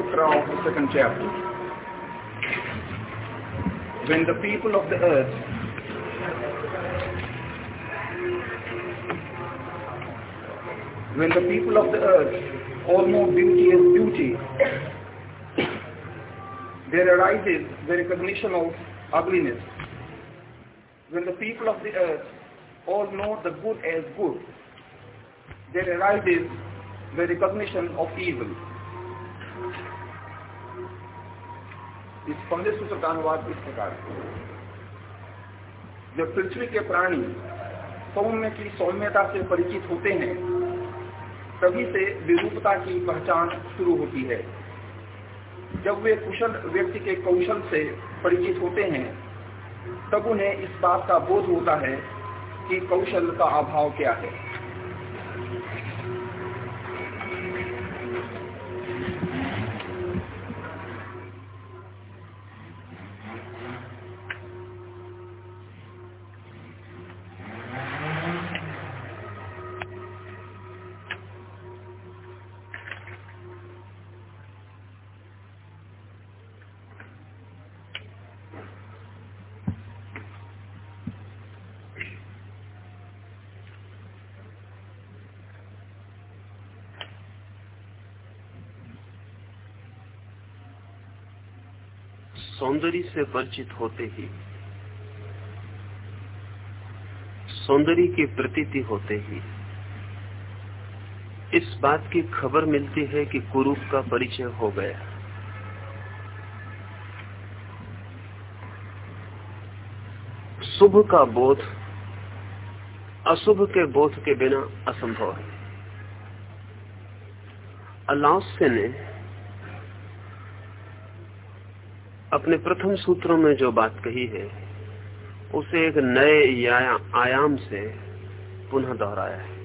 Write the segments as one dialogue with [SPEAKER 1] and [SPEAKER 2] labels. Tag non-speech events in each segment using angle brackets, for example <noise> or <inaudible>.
[SPEAKER 1] sutra of the second chapter. When the people of the earth when the people of the earth all know beauty as beauty, there arises the recognition of ugliness. When the people of the earth all know the good as good, there arises the recognition of evil. इस पहले सूत्र का अनुवाद इस प्रकार जब पृथ्वी के प्राणी सौम्य की सौम्यता से परिचित होते हैं, तभी से विरूपता की पहचान शुरू होती है। जब वे कुशल व्यक्ति के कौशल से परिचित होते हैं, तब उन्हें इस बात का बोध होता है कि कौशल का अभाव क्या है।
[SPEAKER 2] सौंदर्य से परिचित होते ही, सौंदर्य की प्रतीति होते ही, इस बात की खबर मिलती है कि कुरूप का परिचय हो गया। शुभ का बोध, अशुभ के बोध के बिना असंभव है। अलाउसे ने अपने प्रथम सूत्रों में जो बात कही है, उसे एक नए आयाम से पुनः दोहराया है।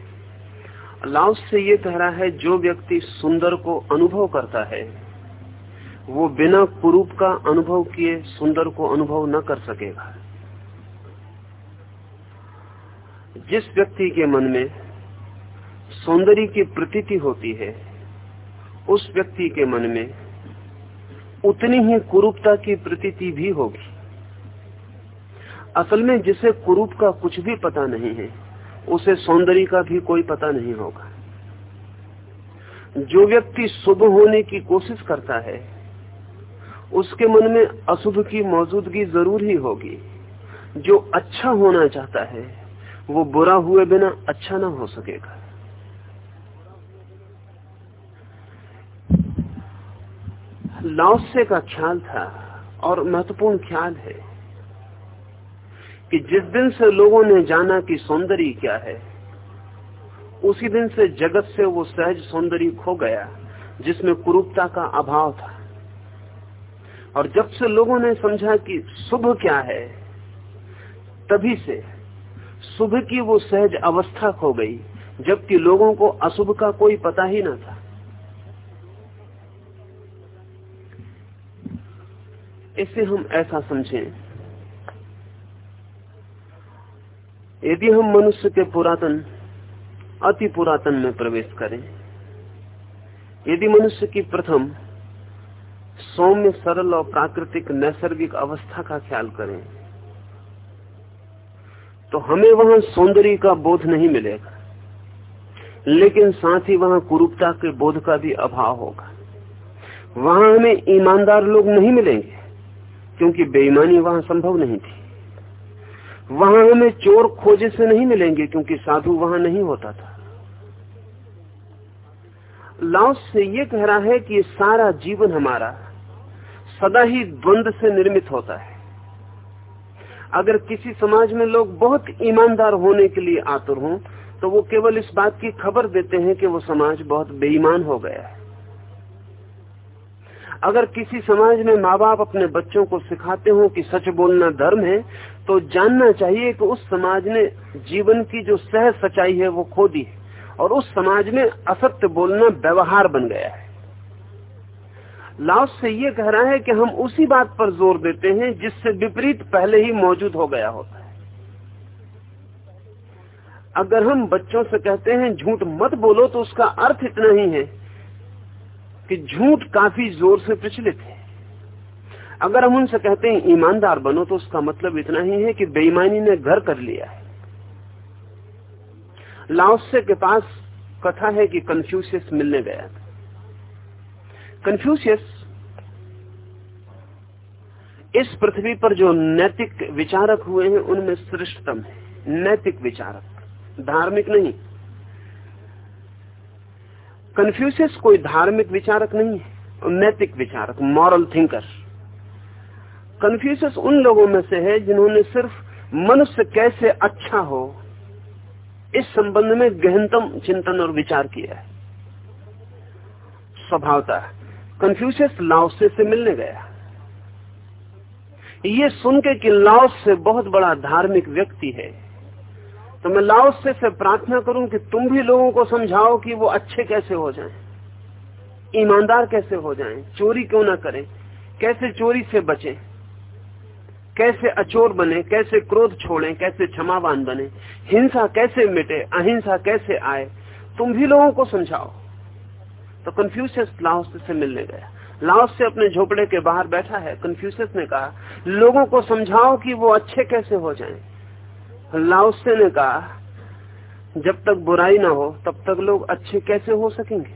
[SPEAKER 2] लाउस से ये कह रहा है, जो व्यक्ति सुंदर को अनुभव करता है, वो बिना कुरूप का अनुभव किए सुंदर को अनुभव न कर सकेगा। जिस व्यक्ति के मन में सौंदर्य की प्रतीति होती है, उस व्यक्ति के मन में उतनी ही कुरूपता की प्रतीति भी होगी। असल में जिसे कुरूप का कुछ भी पता नहीं है, उसे सौंदर्य का भी कोई पता नहीं होगा। जो व्यक्ति शुभ होने की कोशिश करता है, उसके मन में अशुभ की मौजूदगी ज़रूर ही होगी। जो अच्छा होना चाहता है, वो बुरा हुए बिना अच्छा ना हो सकेगा। लाओसे का ख्याल था और महत्वपूर्ण ख्याल है कि जिस दिन से लोगों ने जाना कि सौंदर्य क्या है, उसी दिन से जगत से वो सहज सौंदर्य खो गया, जिसमें कुरूपता का अभाव था। और जब से लोगों ने समझा कि शुभ क्या है, तभी से शुभ की वो सहज अवस्था खो गई, जबकि लोगों को अशुभ का कोई पता ही ना था। इसे हम ऐसा समझें। यदि हम मनुष्य के पुरातन, अति पुरातन में प्रवेश करें, यदि मनुष्य की प्रथम सौम्य, सरल और प्राकृतिक, नैसर्गिक अवस्था का ख्याल करें तो हमें वहाँ सौंदर्य का बोध नहीं मिलेगा, लेकिन साथ ही वहाँ कुरूपता के बोध का भी अभाव होगा। वहाँ हमें ईमानदार लोग नहीं मिलेंगे। क्योंकि बेईमानी वहाँ संभव नहीं थी। वहाँ हमें चोर खोजे से नहीं मिलेंगे क्योंकि साधु वहाँ नहीं होता था। लाओस से ये कह रहा है कि सारा जीवन हमारा सदा ही द्वंद से निर्मित होता है। अगर किसी समाज में लोग बहुत ईमानदार होने के लिए आतुर हों तो वो केवल इस बात की खबर देते हैं कि वो समाज बहुत बेईमान हो गया है। अगर किसी समाज में माँ बाप अपने बच्चों को सिखाते हो कि सच बोलना धर्म है तो जानना चाहिए कि उस समाज ने जीवन की जो सह सच्चाई है वो खो दी है और उस समाज में असत्य बोलना व्यवहार बन गया है। लाओस से ये कह रहा है कि हम उसी बात पर ज़ोर देते हैं जिससे विपरीत पहले ही मौजूद हो गया होता है। अगर हम बच्चों से कहते हैं, झूठ मत बोलो तो उसका अर्थ इतना ही है कि झूठ काफ़ी ज़ोर से प्रचलित है। अगर हम उनसे कहते हैं, ईमानदार बनो तो उसका मतलब इतना ही है कि बेईमानी ने घर कर लिया है। लाओसे के पास कथा है कि कन्फ्यूशियस मिलने गया था। कन्फ्यूशियस इस पृथ्वी पर जो नैतिक विचारक हुए हैं, उनमें श्रेष्ठतम है। नैतिक विचारक, धार्मिक नहीं। कन्फ्यूशियस कोई धार्मिक विचारक नहीं है, नैतिक विचारक मॉरल थिंकर कन्फ्यूशियस उन लोगों में से है जिन्होंने सिर्फ़ मनुष्य कैसे अच्छा हो, इस संबंध में गहनतम चिंतन और विचार किया है। स्वभावता कन्फ्यूशियस लाओसे से मिलने गया। ये सुन के कि लाओस से बहुत बड़ा धार्मिक व्यक्ति है। तो मैं लाओसे से प्रार्थना करूँ कि तुम भी लोगों को समझाओ कि वो अच्छे कैसे हो जाएँ, ईमानदार कैसे हो जाएँ, चोरी क्यों ना करें कैसे चोरी से बचें कैसे अचोर बने कैसे क्रोध छोड़ें कैसे क्षमावान बने हिंसा कैसे मिटे अहिंसा कैसे आए तुम भी लोगों को समझाओ। तो कन्फ्यूशियस लाहौस से मिलने गया। लाहौस से अपने झोपड़े के बाहर बैठा है। कन्फ्यूशियस ने कहा लोगों को समझाओ कि वो अच्छे कैसे हो जाएँ। लाओसे ने कहा जब तक बुराई ना हो, तब तक लोग अच्छे कैसे हो सकेंगे?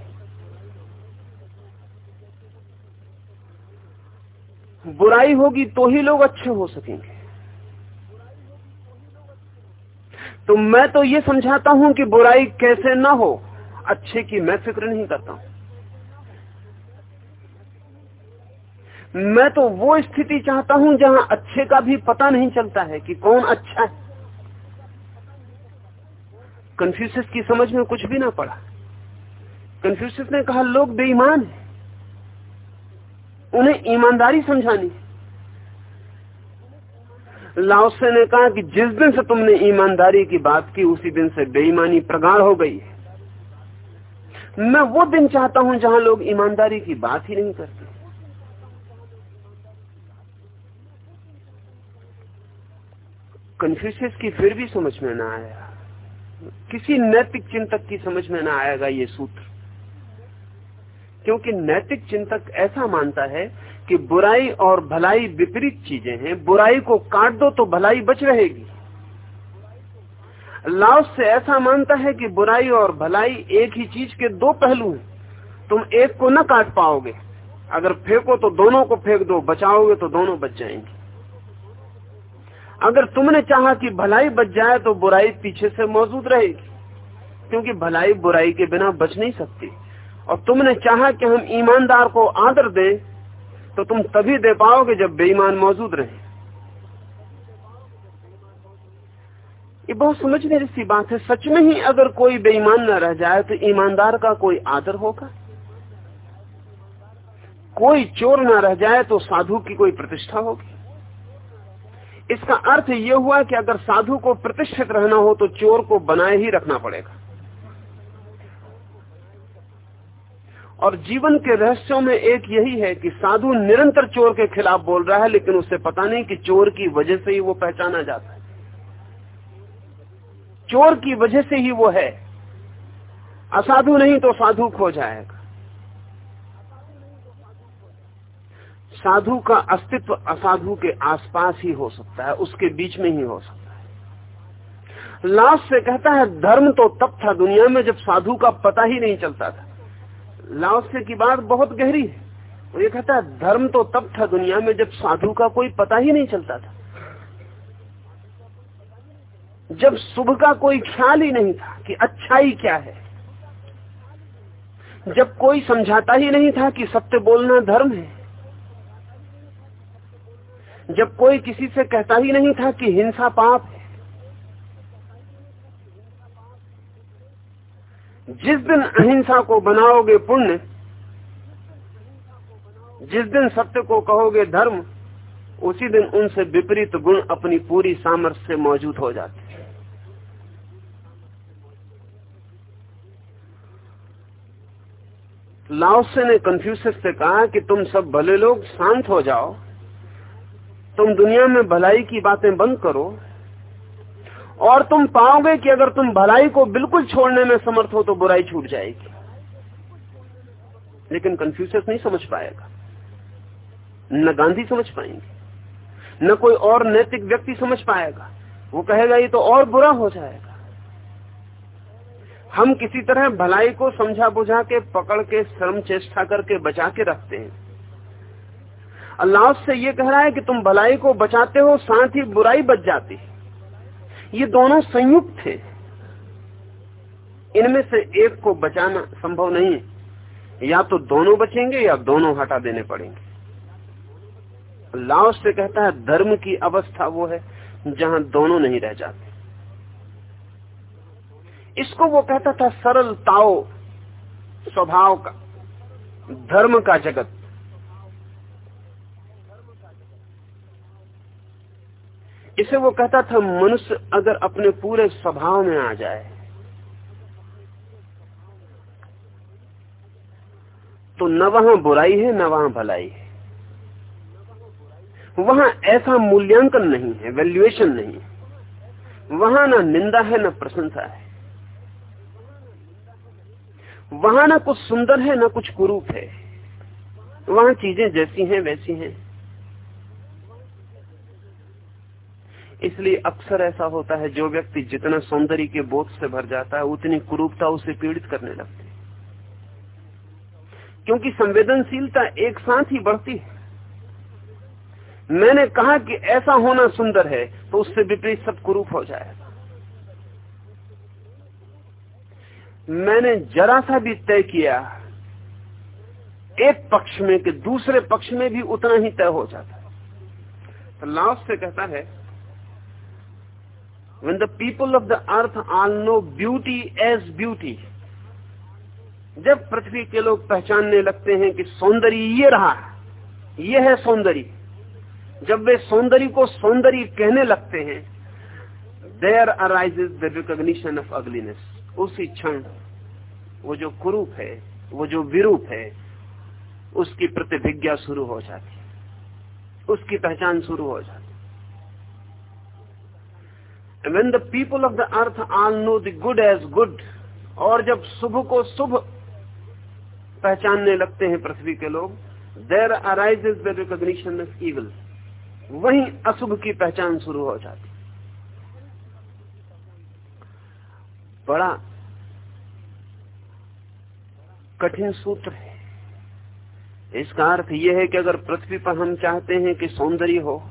[SPEAKER 2] बुराई होगी तो ही लोग अच्छे हो सकेंगे। तो मैं तो ये समझाता हूँ कि बुराई कैसे ना हो, अच्छे की मैं फ़िक्र नहीं करता हूँ। मैं तो वो स्थिति चाहता हूँ जहाँ अच्छे का भी पता नहीं चलता है कि कौन अच्छा है। कन्फ्यूसिस की समझ में कुछ भी ना पड़ा। कन्फ्यूसिस ने कहा, लोग बेईमान है। उन्हें ईमानदारी समझानी लाओसे ने कहा कि जिस दिन से तुमने ईमानदारी की बात की, उसी दिन से बेईमानी प्रगाढ़ हो गई है। मैं वो दिन चाहता हूँ जहाँ लोग ईमानदारी की बात ही नहीं करते। कन्फ्यूशियस की फिर भी समझ में ना आया। किसी नैतिक चिंतक की समझ में ना आएगा ये सूत्र। क्योंकि नैतिक चिंतक ऐसा मानता है कि बुराई और भलाई विपरीत चीज़ें हैं, बुराई को काट दो तो भलाई बच रहेगी। लाओस से ऐसा मानता है कि बुराई और भलाई एक ही चीज़ के दो पहलू हैं, तुम एक को न काट पाओगे। अगर फेंको तो दोनों को फेंक दो, बचाओगे तो दोनों बच जाएँगे। अगर तुमने चाहा कि भलाई बच जाए तो बुराई पीछे से मौजूद रहेगी। क्योंकि भलाई बुराई के बिना बच नहीं सकती। और तुमने चाहा कि हम ईमानदार को आदर दें तो तुम तभी दे पाओगे जब बेईमान मौजूद रहे। ये बहुत समझने जैसी बात है। सच में ही अगर कोई बेईमान न रह जाए तो ईमानदार का कोई आदर होगा? कोई चोर न रह जाए तो साधु की कोई प्रतिष्ठा होगी? इसका अर्थ यह हुआ कि अगर साधु को प्रतिष्ठित रहना हो तो चोर को बनाए ही रखना पड़ेगा। और जीवन के रहस्यों में एक यही है कि साधु निरंतर चोर के खिलाफ बोल रहा है, लेकिन उसे पता नहीं कि चोर की वजह से ही वो पहचाना जाता है। चोर की वजह से ही वो है। असाधु नहीं तो साधु खो जाएगा। साधु का अस्तित्व असाधु के आसपास ही हो सकता है, उसके बीच में ही हो सकता है। लाश से कहता है, धर्म तो तब था दुनिया में जब साधु का पता ही नहीं चलता था। लाओसे की बात बहुत गहरी है। वो ये कहता है, धर्म तो तब था दुनिया में जब साधु का कोई पता ही नहीं चलता था। जब शुभ का कोई ख्याल ही नहीं था कि अच्छाई क्या है। जब कोई समझाता ही नहीं था कि सत्य बोलना धर्म है जब कोई किसी से कहता ही नहीं था कि हिंसा पाप है। जिस दिन अहिंसा को बनाओगे पुण्य, जिस दिन सत्य को कहोगे धर्म, उसी दिन उनसे विपरीत गुण अपनी पूरी सामर्थ्य से मौजूद हो जाते लाओसे ने कंफ्यूसियस से कहा कि तुम सब भले लोग शांत हो जाओ तुम दुनिया में भलाई की बातें बंद करो, और तुम पाओगे कि अगर तुम भलाई को बिल्कुल छोड़ने में समर्थ हो तो बुराई छूट जाएगी। लेकिन कंफ्यूशियस नहीं समझ पाएगा। न गांधी समझ पाएँगे। न कोई और नैतिक व्यक्ति समझ पाएगा। वो कहेगा, ये तो और बुरा हो जाएगा। हम किसी तरह भलाई को समझा बुझा के, पकड़ के श्रम चेष्टा करके बचा के रखते हैं। अल्लाह से ये कह रहा है कि तुम भलाई को बचाते हो, साथ ही बुराई बच जाती ये दोनों संयुक्त थे। इनमें से एक को बचाना संभव नहीं है। या तो दोनों बचेंगे या दोनों हटा देने पड़ेंगे। अल्लाह से कहता है, धर्म की अवस्था वो है जहाँ दोनों नहीं रह जाते। इसको वो कहता था सरल ताओ स्वभाव का, धर्म का जगत। इसे वो कहता था, मनुष्य अगर अपने पूरे स्वभाव में आ जाए तो न वहाँ बुराई है, न वहाँ भलाई है। वहाँ ऐसा मूल्यांकन नहीं है वैल्यूएशन नहीं है। वहाँ ना निंदा है, ना प्रशंसा है। वहाँ ना कुछ सुंदर है, ना कुछ कुरूप है। वहाँ चीज़ें जैसी हैं, वैसी हैं। इसलिए अक्सर ऐसा होता है, जो व्यक्ति जितना सौंदर्य के बोध से भर जाता है, उतनी कुरूपता उसे पीड़ित करने लगती है। क्योंकि संवेदनशीलता एक साथ ही बढ़ती है। मैंने कहा कि ऐसा होना सुंदर है तो उससे विपरीत सब कुरूप हो जाएगा। मैंने जरा सा भी तय किया, एक पक्ष में कि दूसरे पक्ष में भी उतना ही तय हो जाता है। तो लाओस से कहता है when the people of the earth all know beauty as beauty, जब पृथ्वी के लोग पहचानने लगते हैं कि सौंदर्य ये रहा ये है सौंदर्य, जब वे सौंदर्य को सौंदर्य कहने लगते हैं there arises the recognition of ugliness उसी क्षण, वो जो कुरूप है, वो जो विरूप है, उसकी प्रतिभिज्ञा शुरू हो जाती उसकी पहचान शुरू हो जाती when the people of the earth all know the good as good, और जब शुभ को शुभ पहचानने लगते हैं पृथ्वी के लोग there arises the recognition of evil वही अशुभ की पहचान शुरू हो जाती बड़ा कठिन सूत्र है। इसका अर्थ यह है कि अगर पृथ्वी पर हम चाहते हैं कि सौंदर्य हो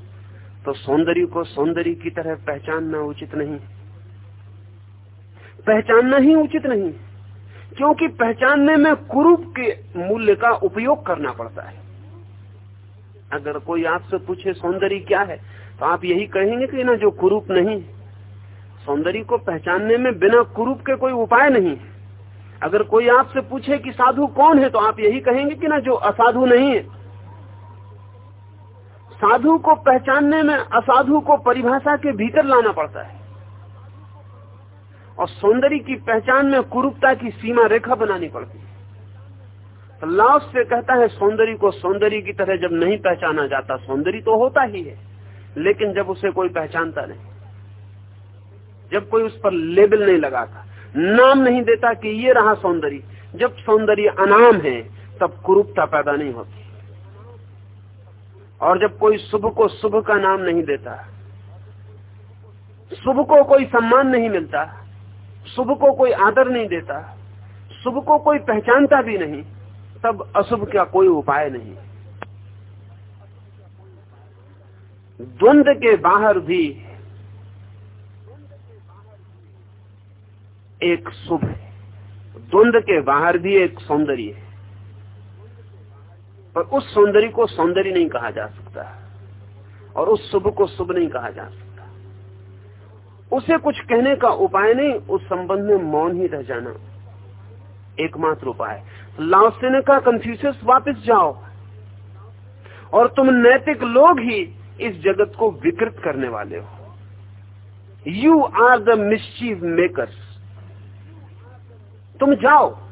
[SPEAKER 2] तो सौंदर्य को सौंदर्य की तरह पहचानना उचित नहीं। पहचानना ही उचित नहीं, क्योंकि पहचानने में कुरूप के मूल्य का उपयोग करना पड़ता है। अगर कोई आपसे पूछे सौंदर्य क्या है तो आप यही कहेंगे कि ना, जो कुरूप नहीं, सौंदर्य को पहचानने में बिना कुरूप के कोई उपाय नहीं। अगर कोई आपसे पूछे कि साधु कौन है तो आप यही कहेंगे कि ना, जो असाधु नहीं है साधु को पहचानने में असाधु को परिभाषा के भीतर लाना पड़ता है। और सौंदर्य की पहचान में कुरूपता की सीमा रेखा बनानी पड़ती है। तो लाओस से कहता है, सौंदर्य को सौंदर्य की तरह जब नहीं पहचाना जाता, सौंदर्य तो होता ही है, लेकिन जब उसे कोई पहचानता नहीं, जब कोई उस पर लेबल नहीं लगाता, नाम नहीं देता कि ये रहा सौंदर्य, जब सौंदर्य अनाम है, तब कुरूपता पैदा नहीं होती। और जब कोई शुभ को शुभ का नाम नहीं देता, शुभ को कोई सम्मान नहीं मिलता, शुभ को कोई आदर नहीं देता, शुभ को कोई पहचानता भी नहीं, तब अशुभ का कोई उपाय नहीं। द्वंद के बाहर भी एक शुभ है। द्वंद के बाहर भी एक सौंदर्य है। पर उस सौंदर्य को सौंदर्य नहीं कहा जा सकता। और उस शुभ को शुभ नहीं कहा जा सकता। उसे कुछ कहने का उपाय नहीं, उस संबंध में मौन ही रह जाना। एकमात्र उपाय लाओसे ने कहा कंफ्यूशियस वापस जाओ। और तुम नैतिक लोग ही इस जगत को विकृत करने वाले हो। You are the mischief makers तुम जाओ।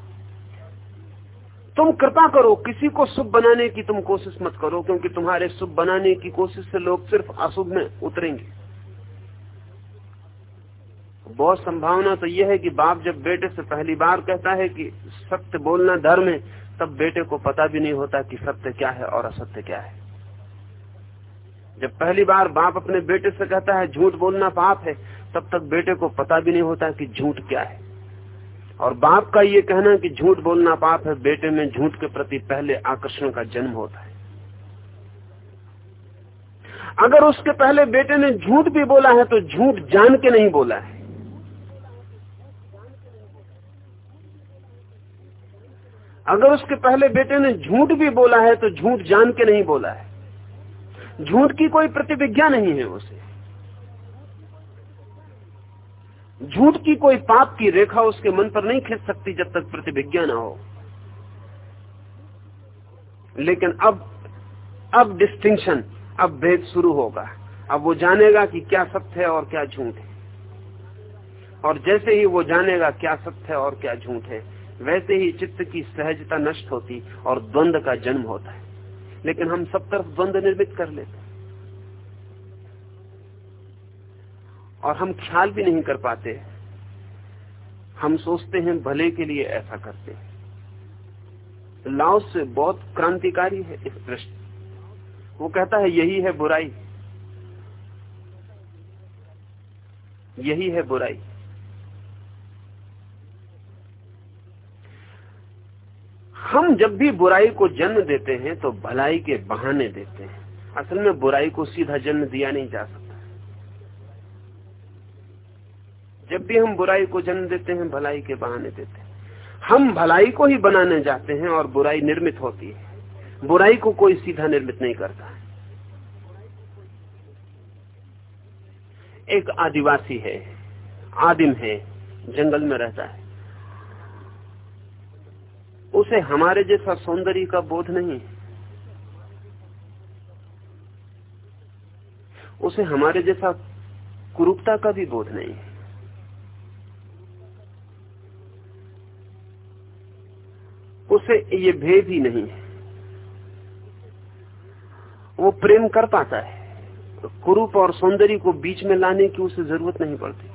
[SPEAKER 2] तुम कृपा करो, किसी को शुभ बनाने की तुम कोशिश मत करो, क्योंकि तुम्हारे शुभ बनाने की कोशिश से लोग सिर्फ़ अशुभ में उतरेंगे। बहुत संभावना तो यह है कि बाप जब बेटे से पहली बार कहता है कि सत्य बोलना धर्म है, तब बेटे को पता भी नहीं होता कि सत्य क्या है और असत्य क्या है। जब पहली बार बाप अपने बेटे से कहता है, झूठ बोलना पाप है, तब तक बेटे को पता भी नहीं होता कि झूठ क्या है। और बाप का ये कहना कि झूठ बोलना पाप है, बेटे में झूठ के प्रति पहले आकर्षण का जन्म होता है। अगर उसके पहले बेटे ने झूठ भी बोला है तो झूठ जान के नहीं बोला है। अगर उसके पहले बेटे ने झूठ भी बोला है तो झूठ जान के नहीं बोला है। झूठ की कोई प्रतिविज्ञा नहीं है उसे। झूठ की कोई पाप की रेखा उसके मन पर नहीं खिंच सकती जब तक प्रतिविज्ञा ना हो। लेकिन अब अब डिस्टिंक्शन अब भेद शुरू होगा। अब वो जानेगा कि क्या सत्य है और क्या झूठ है। और जैसे ही वो जानेगा क्या सत्य है और क्या झूठ है, वैसे ही चित्त की सहजता नष्ट होती और द्वंद का जन्म होता है। लेकिन हम सब तरफ़ द्वंद निर्मित कर लेते और हम ख्याल भी नहीं कर पाते। हम सोचते हैं भले के लिए ऐसा करते हैं। लाओ से बहुत क्रांतिकारी है इस दृष्टि। वो कहता है, यही है बुराई। यही है बुराई। हम जब भी बुराई को जन्म देते हैं तो भलाई के बहाने देते हैं। असल में बुराई को सीधा जन्म दिया नहीं जा सकता। जब भी हम बुराई को जन्म देते हैं, भलाई के बहाने देते हैं। हम भलाई को ही बनाने जाते हैं और बुराई निर्मित होती है। बुराई को कोई सीधा निर्मित नहीं करता। एक आदिवासी है, आदिम है, जंगल में रहता है। उसे हमारे जैसा सौंदर्य का बोध नहीं उसे हमारे जैसा कुरूपता का भी बोध नहीं उसे ये भेद ही नहीं है। वो प्रेम कर पाता है। कुरूप और सौंदर्य को बीच में लाने की उसे ज़रूरत नहीं पड़ती।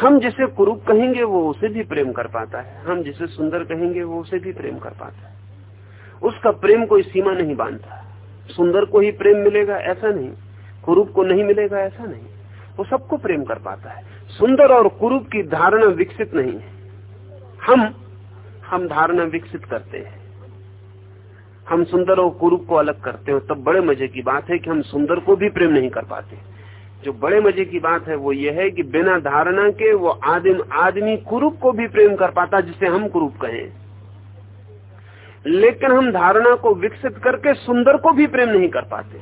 [SPEAKER 2] हम जिसे कुरूप कहेंगे, वो उसे भी प्रेम कर पाता है। हम जिसे सुंदर कहेंगे, वो उसे भी प्रेम कर पाता है। उसका प्रेम कोई सीमा नहीं बांधता। सुंदर को ही प्रेम मिलेगा, ऐसा नहीं। कुरूप को नहीं मिलेगा, ऐसा नहीं। वो सबको प्रेम कर पाता है। सुंदर और कुरूप की धारणा विकसित नहीं है। हम हम धारणा विकसित करते हैं। हम सुंदर और कुरूप को अलग करते हैं, तब बड़े मज़े की बात है कि हम सुंदर को भी प्रेम नहीं कर पाते। जो बड़े मज़े की बात है, वो ये है कि बिना धारणा के वो आदिम आदमी कुरूप को भी प्रेम कर पाता, जिसे हम कुरूप कहें। लेकिन हम धारणा को विकसित करके सुंदर को भी प्रेम नहीं कर पाते।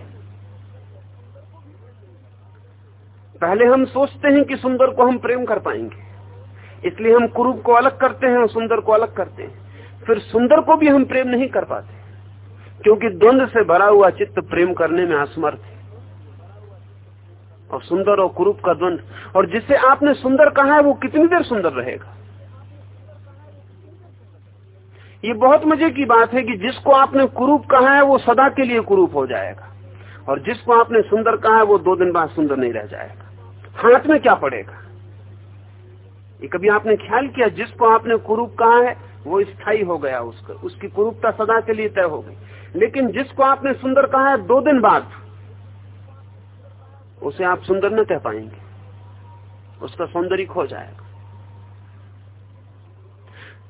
[SPEAKER 2] पहले हम सोचते हैं कि सुंदर को हम प्रेम कर पाएँगे। इसलिए हम कुरूप को अलग करते हैं और सुंदर को अलग करते हैं। फिर सुंदर को भी हम प्रेम नहीं कर पाते। क्योंकि द्वंद से भरा हुआ चित्त प्रेम करने में असमर्थ है। और सुंदर और कुरूप का द्वंद और जिसे आपने सुंदर कहा है, वो कितनी देर सुंदर रहेगा? ये बहुत मज़े की बात है कि जिसको आपने कुरूप कहा है, वो सदा के लिए कुरूप हो जाएगा। और जिसको आपने सुंदर कहा है, वो दो दिन बाद सुंदर नहीं रह जाएगा। हाथ में क्या पड़ेगा? ये कभी आपने ख्याल किया जिसको आपने कुरूप कहा है, वो स्थायी हो गया उसका। उसकी कुरूपता सदा के लिए तय हो गई। लेकिन जिसको आपने सुंदर कहा है, दो दिन बाद, उसे आप सुंदर न कह पाएँगे। उसका सौंदर्य खो जाएगा।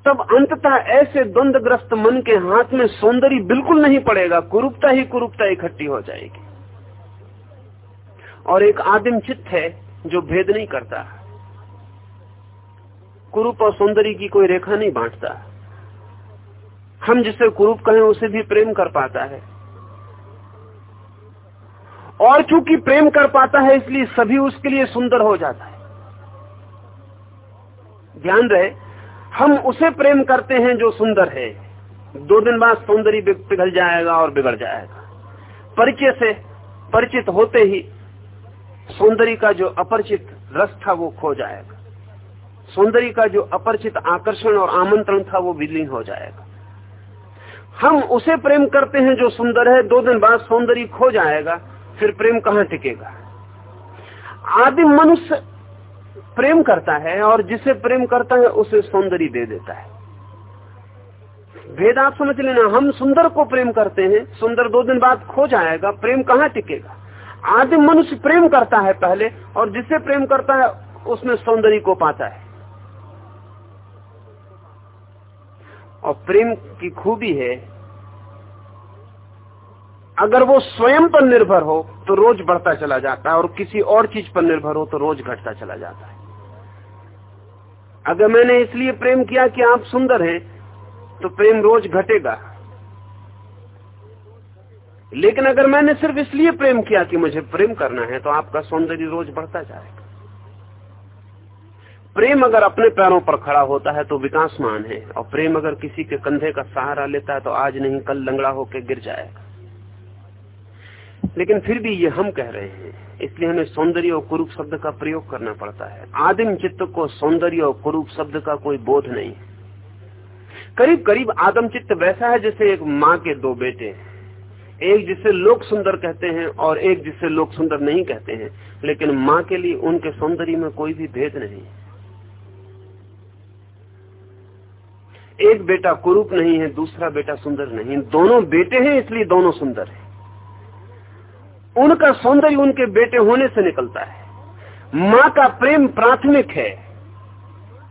[SPEAKER 2] तब अंततः ऐसे द्वंदग्रस्त मन के हाथ में सौंदर्य बिल्कुल नहीं पड़ेगा कुरूपता ही कुरूपता इकट्ठी हो जाएगी। और एक आदिम चित्त है जो भेद नहीं करता। कुरूप और सौंदर्य की कोई रेखा नहीं बांटता। हम जिसे कुरूप कहें, उसे भी प्रेम कर पाता है। और चूँकि प्रेम कर पाता है, इसलिए सभी उसके लिए सुंदर हो जाता है। ध्यान रहे, हम उसे प्रेम करते हैं जो सुंदर है। दो दिन बाद सौंदर्य पिघल जाएगा और बिगड़ जाएगा। परिचय से परिचित होते ही सौंदर्य का जो अपरिचित रस था, वो खो जाएगा। सौंदर्य का जो अपरिचित आकर्षण और आमंत्रण था, वो विलीन हो जाएगा। हम उसे प्रेम करते हैं जो सुंदर है, दो दिन बाद सौंदर्य खो जाएगा, फिर प्रेम कहाँ टिकेगा? आदिम मनुष्य प्रेम करता है और जिसे प्रेम करता है, उसे सौंदर्य दे देता है। भेद आप समझ लेना, हम सुंदर को प्रेम करते हैं, सुंदर दो दिन बाद खो जाएगा, प्रेम कहाँ टिकेगा? आदिम मनुष्य प्रेम करता है पहले, और जिसे प्रेम करता है, उसमें सौंदर्य को पाता है। और प्रेम की खूबी है, अगर वो स्वयं पर निर्भर हो तो रोज बढ़ता चला जाता है, और किसी और चीज़ पर निर्भर हो तो रोज घटता चला जाता है। अगर मैंने इसलिए प्रेम किया कि आप सुंदर हैं तो प्रेम रोज घटेगा। लेकिन अगर मैंने सिर्फ़ इसलिए प्रेम किया कि मुझे प्रेम करना है तो आपका सौंदर्य रोज बढ़ता जाएगा। प्रेम अगर अपने पैरों पर खड़ा होता है तो विकासमान है, और प्रेम अगर किसी के कंधे का सहारा लेता है तो आज नहीं, कल लंगड़ा होकर गिर जाएगा। लेकिन फिर भी ये हम कह रहे हैं, इसलिए हमें सौंदर्य और कुरूप शब्द का प्रयोग करना पड़ता है। आदिम चित्त को सौंदर्य और कुरूप शब्द का कोई बोध नहीं। करीब करीब आदम चित्त वैसा है जैसे एक माँ के दो बेटे हैं। एक जिसे लोग सुंदर कहते हैं और एक जिसे लोग सुंदर नहीं कहते हैं, लेकिन माँ के लिए उनके सौंदर्य में कोई भी भेद नहीं। एक बेटा कुरूप नहीं है, दूसरा बेटा सुंदर नहीं दोनों बेटे हैं, इसलिए दोनों सुंदर हैं। उनका सौंदर्य उनके बेटे होने से निकलता है। माँ का प्रेम प्राथमिक है।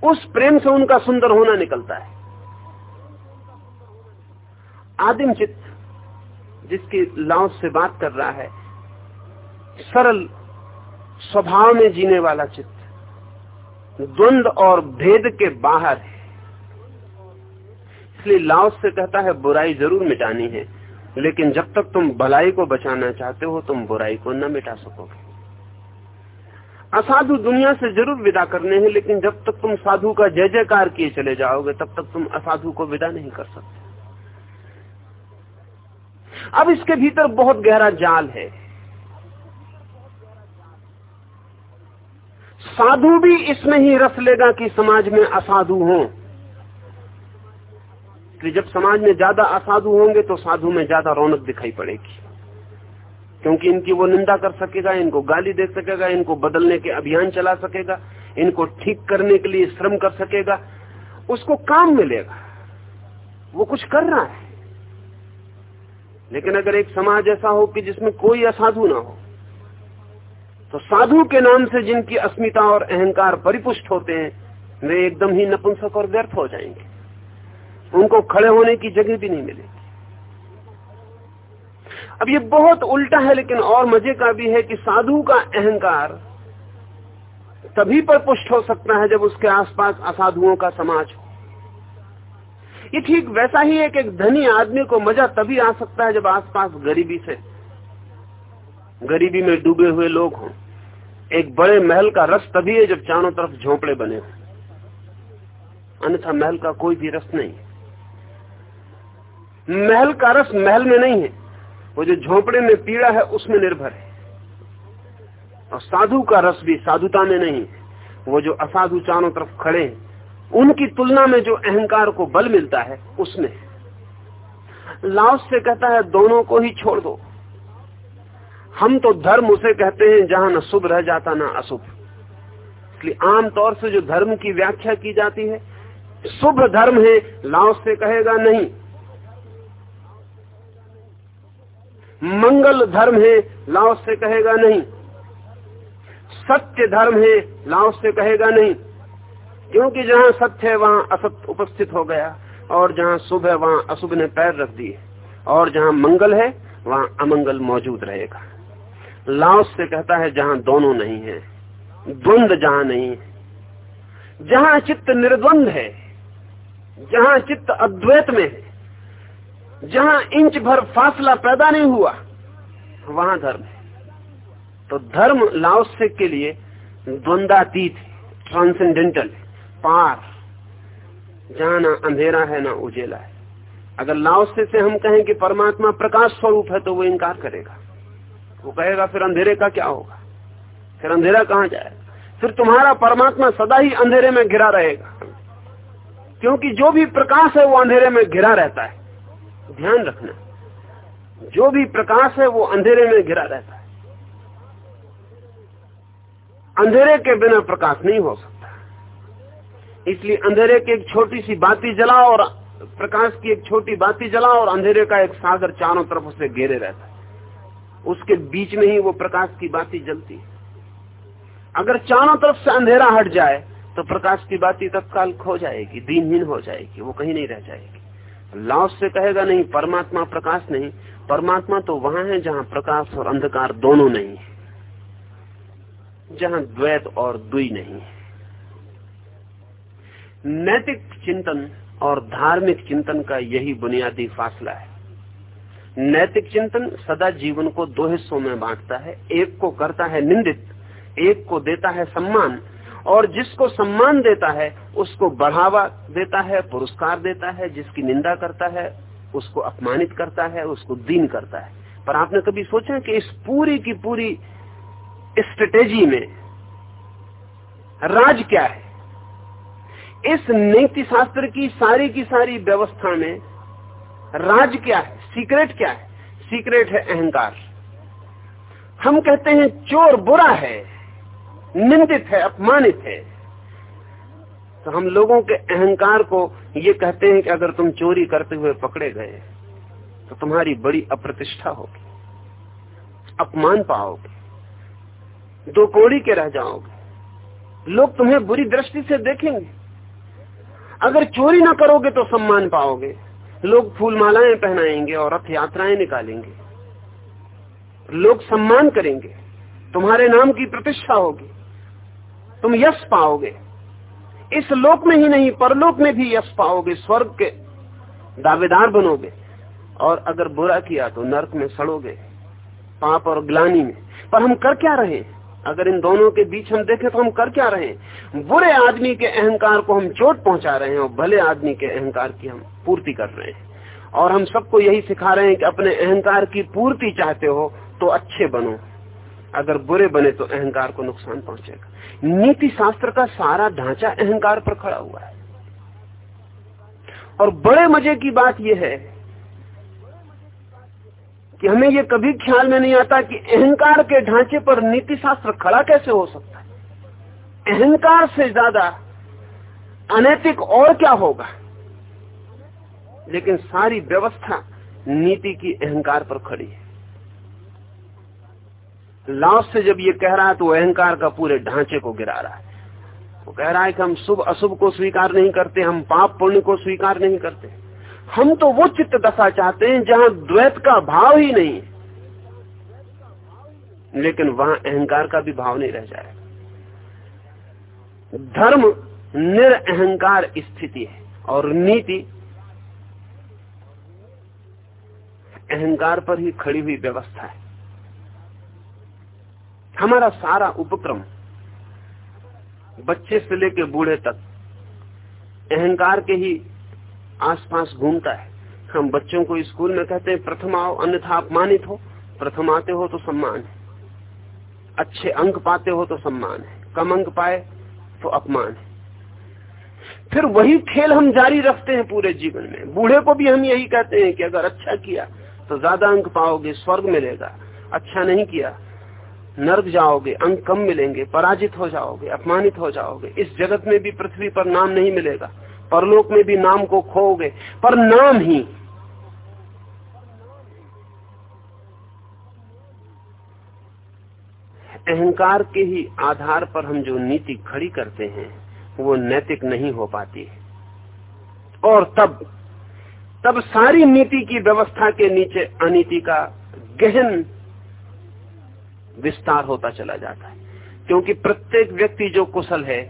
[SPEAKER 2] उस प्रेम से उनका सुंदर होना निकलता है। आदिम चित्त जिसकी लाव से बात कर रहा है, सरल स्वभाव में जीने वाला चित्त, द्वंद और भेद के बाहर है। इसलिए लाव से कहता है, बुराई ज़रूर मिटानी है। लेकिन जब तक तुम भलाई को बचाना चाहते हो, तुम बुराई को न मिटा सकोगे। असाधु दुनिया से ज़रूर विदा करने हैं, लेकिन जब तक तुम साधु का जय जयकार किए चले जाओगे, तब तक तुम असाधु को विदा नहीं कर सकते। अब इसके भीतर बहुत गहरा जाल है। साधु भी इसमें ही रस लेगा कि समाज में असाधु हों। कि जब समाज में ज़्यादा असाधु होंगे तो साधु में ज़्यादा रौनक दिखाई पड़ेगी। क्योंकि इनकी वो निंदा कर सकेगा, इनको गाली दे सकेगा, इनको बदलने के अभियान चला सकेगा, इनको ठीक करने के लिए श्रम कर सकेगा, उसको काम मिलेगा। वो कुछ कर रहा है। लेकिन अगर एक समाज ऐसा हो कि जिसमें कोई असाधु ना हो तो साधु के नाम से जिनकी अस्मिता और अहंकार परिपुष्ट होते हैं, वे एकदम ही नपुंसक और व्यर्थ हो जाएँगे। उनको खड़े होने की जगह भी नहीं मिलेगी। अब ये बहुत उल्टा है, लेकिन और मज़े का भी है कि साधु का अहंकार तभी पर पुष्ट हो सकता है जब उसके आसपास असाधुओं का समाज हो। ये ठीक वैसा ही है कि एक धनी आदमी को मज़ा तभी आ सकता है जब आसपास गरीबी से, गरीबी में डूबे हुए लोग हों। एक बड़े महल का रस तभी है जब चारों तरफ़ झोंपड़े बने हों। अन्यथा महल का कोई भी रस नहीं। महल का रस महल में नहीं है। वो जो झोंपड़े में पीड़ा है, उसमें निर्भर है। और साधु का रस भी साधुता में नहीं है। वो जो असाधु चारों तरफ़ खड़े हैं, उनकी तुलना में जो अहंकार को बल मिलता है, उसमें लाओस से कहता है, दोनों को ही छोड़ दो। हम तो धर्म उसे कहते हैं, जहाँ न शुभ रह जाता, ना अशुभ। इसलिए आमतौर से जो धर्म की व्याख्या की जाती है, शुभ धर्म है, लाओस से कहेगा, नहीं मंगल धर्म है लाओस से कहेगा नहीं। सत्य धर्म है लाओस से कहेगा नहीं। क्योंकि जहाँ सत्य है, वहाँ असत्य उपस्थित हो गया, और जहाँ शुभ है, वहाँ अशुभ ने पैर रख दिए। और जहाँ मंगल है, वहाँ अमंगल मौजूद रहेगा। लाओस से कहता है, जहाँ दोनों नहीं है, द्वंद जहाँ नहीं है। जहाँ चित्त निर्द्वंद है, जहाँ चित्त अद्वैत में है जहाँ इंच भर फासला पैदा नहीं हुआ, वहाँ धर्म है। तो धर्म लाओस्य के लिए द्वंदातीत ट्रांसेंडेंटल पार। जहाँ ना अंधेरा है, ना उजेला है। अगर लाओस्य से हम कहें कि परमात्मा प्रकाश स्वरूप है तो वो इनकार करेगा। वो कहेगा, फिर अंधेरे का क्या होगा? फिर अंधेरा कहाँ जाएगा? फिर तुम्हारा परमात्मा सदा ही अंधेरे में घिरा रहेगा। क्योंकि जो भी प्रकाश है, वो अंधेरे में घिरा रहता है। ध्यान रखना। जो भी प्रकाश है वो अंधेरे में घिरा रहता है। अंधेरे के बिना प्रकाश नहीं हो सकता। इसलिए अंधेरे की एक छोटी सी बाती जलाओ और प्रकाश की एक छोटी बाती जला और अंधेरे का एक सागर चारों तरफ़ उसे घेरे रहता है। उसके बीच में ही वो प्रकाश की बाती जलती है। अगर चारों तरफ़ से अंधेरा हट जाए तो प्रकाश की बाती तत्काल खो जाएगी, दिनहीन हो जाएगी, वो कहीं नहीं रह जाएगी। लाओस से कहेगा नहीं, परमात्मा प्रकाश नहीं। परमात्मा तो वहाँ है जहाँ प्रकाश और अंधकार दोनों नहीं है। जहाँ द्वैत और दुई नहीं है। नैतिक चिंतन और धार्मिक चिंतन का यही बुनियादी फासला है। नैतिक चिंतन सदा जीवन को दो हिस्सों में बांटता है। एक को करता है निंदित, एक को देता है सम्मान। और जिसको सम्मान देता है, उसको बढ़ावा देता है, पुरस्कार देता है, जिसकी निंदा करता है, उसको अपमानित करता है, उसको दीन करता है। पर आपने कभी सोचा कि इस पूरी की पूरी स्ट्रेटेजी में राज क्या है? इस नीति शास्त्र की सारी की सारी व्यवस्था में राज क्या है? सीक्रेट क्या है? सीक्रेट है अहंकार। हम कहते हैं चोर बुरा है। निंदित है, अपमानित है। तो हम लोगों के अहंकार को ये कहते हैं कि अगर तुम चोरी करते हुए पकड़े गए तो तुम्हारी बड़ी अप्रतिष्ठा होगी, अपमान पाओगे, दो कोड़ी के रह जाओगे। लोग तुम्हें बुरी दृष्टि से देखेंगे। अगर चोरी ना करोगे तो सम्मान पाओगे। लोग फूल मालाएँ पहनाएँगे और रथ यात्राएँ निकालेंगे। लोग सम्मान करेंगे। तुम्हारे नाम की प्रतिष्ठा होगी। तुम यश पाओगे। इस लोक में ही नहीं, परलोक में भी यश पाओगे, स्वर्ग के दावेदार बनोगे। और अगर बुरा किया तो नरक में सड़ोगे, पाप और ग्लानी में। पर हम कर क्या रहे? अगर इन दोनों के बीच हम देखें तो हम कर क्या रहे? बुरे आदमी के अहंकार को हम चोट पहुँचा रहे हैं और भले आदमी के अहंकार की हम पूर्ति कर रहे हैं। और हम सबको यही सिखा रहे हैं कि अपने अहंकार की पूर्ति चाहते हो तो अच्छे बनो। अगर बुरे बने तो अहंकार को नुकसान पहुंचेगा। नीति शास्त्र का सारा ढांचा अहंकार पर खड़ा हुआ है। और बड़े मज़े की बात यह है कि हमें यह कभी ख्याल में नहीं आता कि अहंकार के ढांचे पर नीति शास्त्र खड़ा कैसे हो सकता है। अहंकार से ज़्यादा अनैतिक और क्या होगा? लेकिन सारी व्यवस्था नीति की अहंकार पर खड़ी है। लाओस से जब ये कह रहा है तो अहंकार का पूरे ढांचे को गिरा रहा है। वो कह रहा है कि हम शुभ, अशुभ को स्वीकार नहीं करते, हम पाप पुण्य को स्वीकार नहीं करते। हम तो वो चित्त दशा चाहते हैं जहाँ द्वैत का भाव ही नहीं है। लेकिन वहाँ अहंकार का भी भाव नहीं रह जाएगा। धर्म निरअहकार स्थिति है और नीति अहंकार पर ही खड़ी हुई व्यवस्था है। हमारा सारा उपक्रम बच्चे से लेकर बूढ़े तक, अहंकार के ही आसपास घूमता है। हम बच्चों को स्कूल में कहते हैं, प्रथम आओ, अन्यथा अपमानित हो। प्रथम आते हो तो सम्मान है। अच्छे अंक पाते हो तो सम्मान है। कम अंक पाए तो अपमान है। फिर वही खेल हम जारी रखते हैं पूरे जीवन में। बूढ़े को भी हम यही कहते हैं कि अगर अच्छा किया तो ज़्यादा अंक पाओगे, स्वर्ग मिलेगा। अच्छा नहीं किया नर्क जाओगे अंक कम मिलेंगे, पराजित हो जाओगे, अपमानित हो जाओगे। इस जगत में भी पृथ्वी पर नाम नहीं मिलेगा, परलोक में भी नाम को खोओगे, पर नाम ही अहंकार के ही आधार पर हम जो नीति खड़ी करते हैं, वो नैतिक नहीं हो पाती है। और तब तब सारी नीति की व्यवस्था के नीचे अनीति का गहन विस्तार होता चला जाता है। क्योंकि प्रत्येक व्यक्ति जो कुशल है,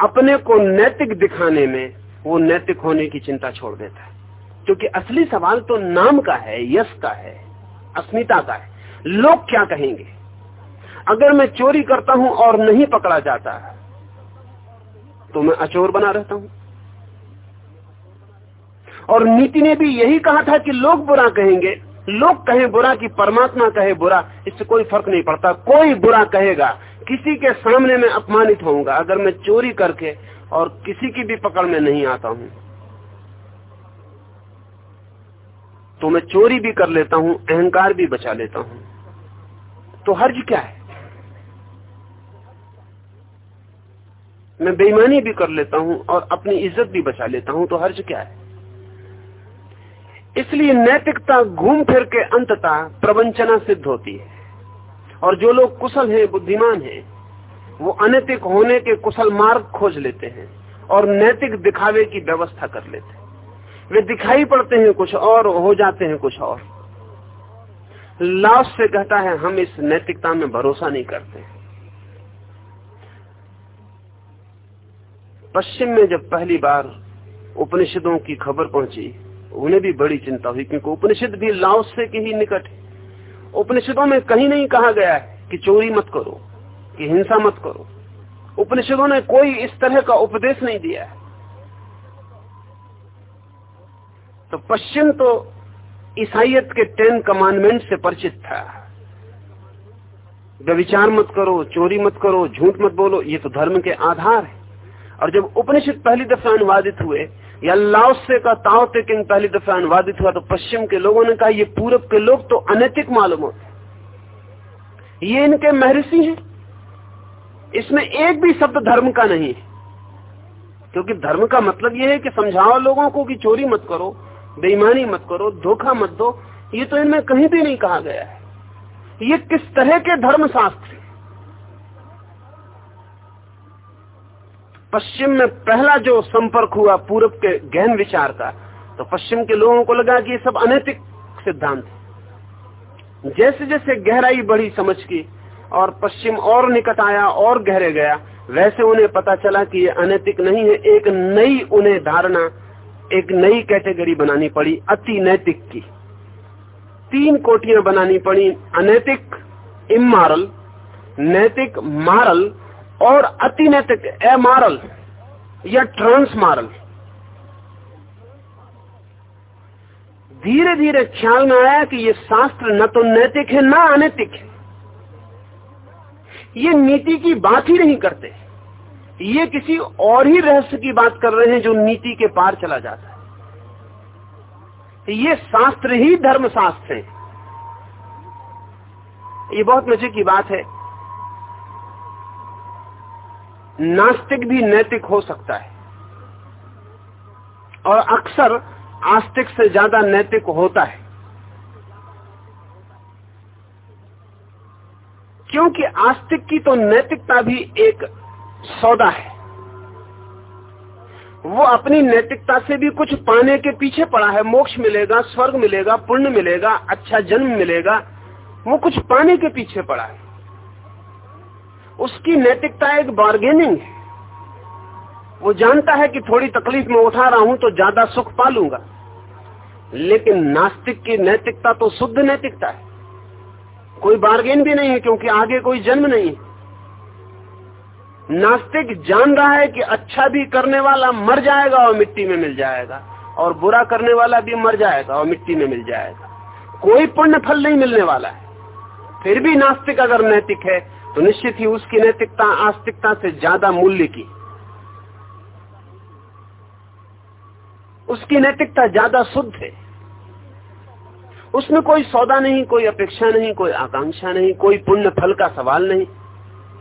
[SPEAKER 2] अपने को नैतिक दिखाने में वो नैतिक होने की चिंता छोड़ देता है। क्योंकि असली सवाल तो नाम का है, यश का है, अस्मिता का है। लोग क्या कहेंगे? अगर मैं चोरी करता हूँ और नहीं पकड़ा जाता है तो मैं अचोर बना रहता हूँ। और नीति ने भी यही कहा था कि लोग बुरा कहेंगे लोग कहें बुरा कि परमात्मा कहे बुरा, इससे कोई फ़र्क नहीं पड़ता। कोई बुरा कहेगा, किसी के सामने में अपमानित होऊँगा, अगर मैं चोरी करके और किसी की भी पकड़ में नहीं आता हूँ। तो मैं चोरी भी कर लेता हूँ, अहंकार भी बचा लेता हूँ। तो हर्ज क्या है? मैं बेईमानी भी कर लेता हूँ और अपनी इज़्ज़त भी बचा लेता हूँ तो हर्ज क्या है? इसलिए नैतिकता घूम फिर के अंततः प्रवंचना सिद्ध होती है। और जो लोग कुशल हैं, बुद्धिमान हैं, वो अनैतिक होने के कुशल मार्ग खोज लेते हैं और नैतिक दिखावे की व्यवस्था कर लेते हैं। वे दिखाई पड़ते हैं कुछ और, हो जाते हैं कुछ और। लाश से कहता है, हम इस नैतिकता में भरोसा नहीं करते पश्चिम में जब पहली बार उपनिषदों की खबर पहुँची उन्हें भी बड़ी चिंता हुई, क्योंकि उपनिषद भी लाओस से के ही निकट है। उपनिषदों में कहीं नहीं कहा गया है कि चोरी मत करो, कि हिंसा मत करो। उपनिषदों ने कोई इस तरह का उपदेश नहीं दिया है। तो पश्चिम तो ईसाइत के टेन कमांडमेंट से परिचित था। व्यविचार मत करो, चोरी मत करो, झूठ मत बोलो, ये तो धर्म के आधार है। और जब उपनिषद पहली दफ़ा अनुवादित हुए या लाओसे का ताओ ते किंग पहली दफ़ा अनुवादित हुआ तो पश्चिम के लोगों ने कहा, ये पूरब के लोग तो अनैतिक मालूम होते ये इनके महर्षि हैं। इसमें एक भी शब्द धर्म का नहीं है। क्योंकि धर्म का मतलब यह है कि समझाओ लोगों को कि चोरी मत करो, बेईमानी मत करो, धोखा मत दो। ये तो इनमें कहीं भी नहीं कहा गया है। ये किस तरह के धर्म पश्चिम में पहला जो संपर्क हुआ पूर्व के गहन विचार का तो पश्चिम के लोगों को लगा कि ये सब अनैतिक सिद्धांत है। जैसे जैसे गहराई बढ़ी समझ की, और पश्चिम और निकट आया और गहरे गया, वैसे उन्हें पता चला कि ये अनैतिक नहीं है। एक नई उन्हें धारणा, एक नई कैटेगरी बनानी पड़ी, अति नैतिक की। तीन कोटियाँ बनानी पड़ी, अनैतिक इमोरल नैतिक मारल और अति नैतिक एमारल या ट्रांसमारल। धीरे धीरे ख्याल में आया कि ये शास्त्र न तो नैतिक है, न अनैतिक है। ये नीति की बात ही नहीं करते। ये किसी और ही रहस्य की बात कर रहे हैं जो नीति के पार चला जाता है। ये शास्त्र ही धर्मशास्त्र है। ये बहुत मज़े की बात है। नास्तिक भी नैतिक हो सकता है। और अक्सर आस्तिक से ज़्यादा नैतिक होता है। क्योंकि आस्तिक की तो नैतिकता भी एक सौदा है। वो अपनी नैतिकता से भी कुछ पाने के पीछे पड़ा है। मोक्ष मिलेगा, स्वर्ग मिलेगा, पुण्य मिलेगा अच्छा जन्म मिलेगा। वो कुछ पाने के पीछे पड़ा है। उसकी नैतिकता एक बार्गेनिंग है। वो जानता है कि थोड़ी तकलीफ़ में उठा रहा हूँ तो ज़्यादा सुख पा लूँगा लेकिन नास्तिक की नैतिकता तो शुद्ध नैतिकता है। कोई बार्गेन भी नहीं है क्योंकि आगे कोई जन्म नहीं है। नास्तिक जान रहा है कि अच्छा भी करने वाला मर जाएगा और मिट्टी में मिल जाएगा, और बुरा करने वाला भी मर जाएगा और मिट्टी में मिल जाएगा। कोई पुण्य फल नहीं मिलने वाला है। फिर भी नास्तिक अगर नैतिक है तो निश्चित ही उसकी नैतिकता, आस्तिकता से ज़्यादा मूल्य की। उसकी नैतिकता ज़्यादा शुद्ध है। उसमें कोई सौदा नहीं, कोई अपेक्षा नहीं, कोई आकांक्षा नहीं, कोई पुण्य फल का सवाल नहीं,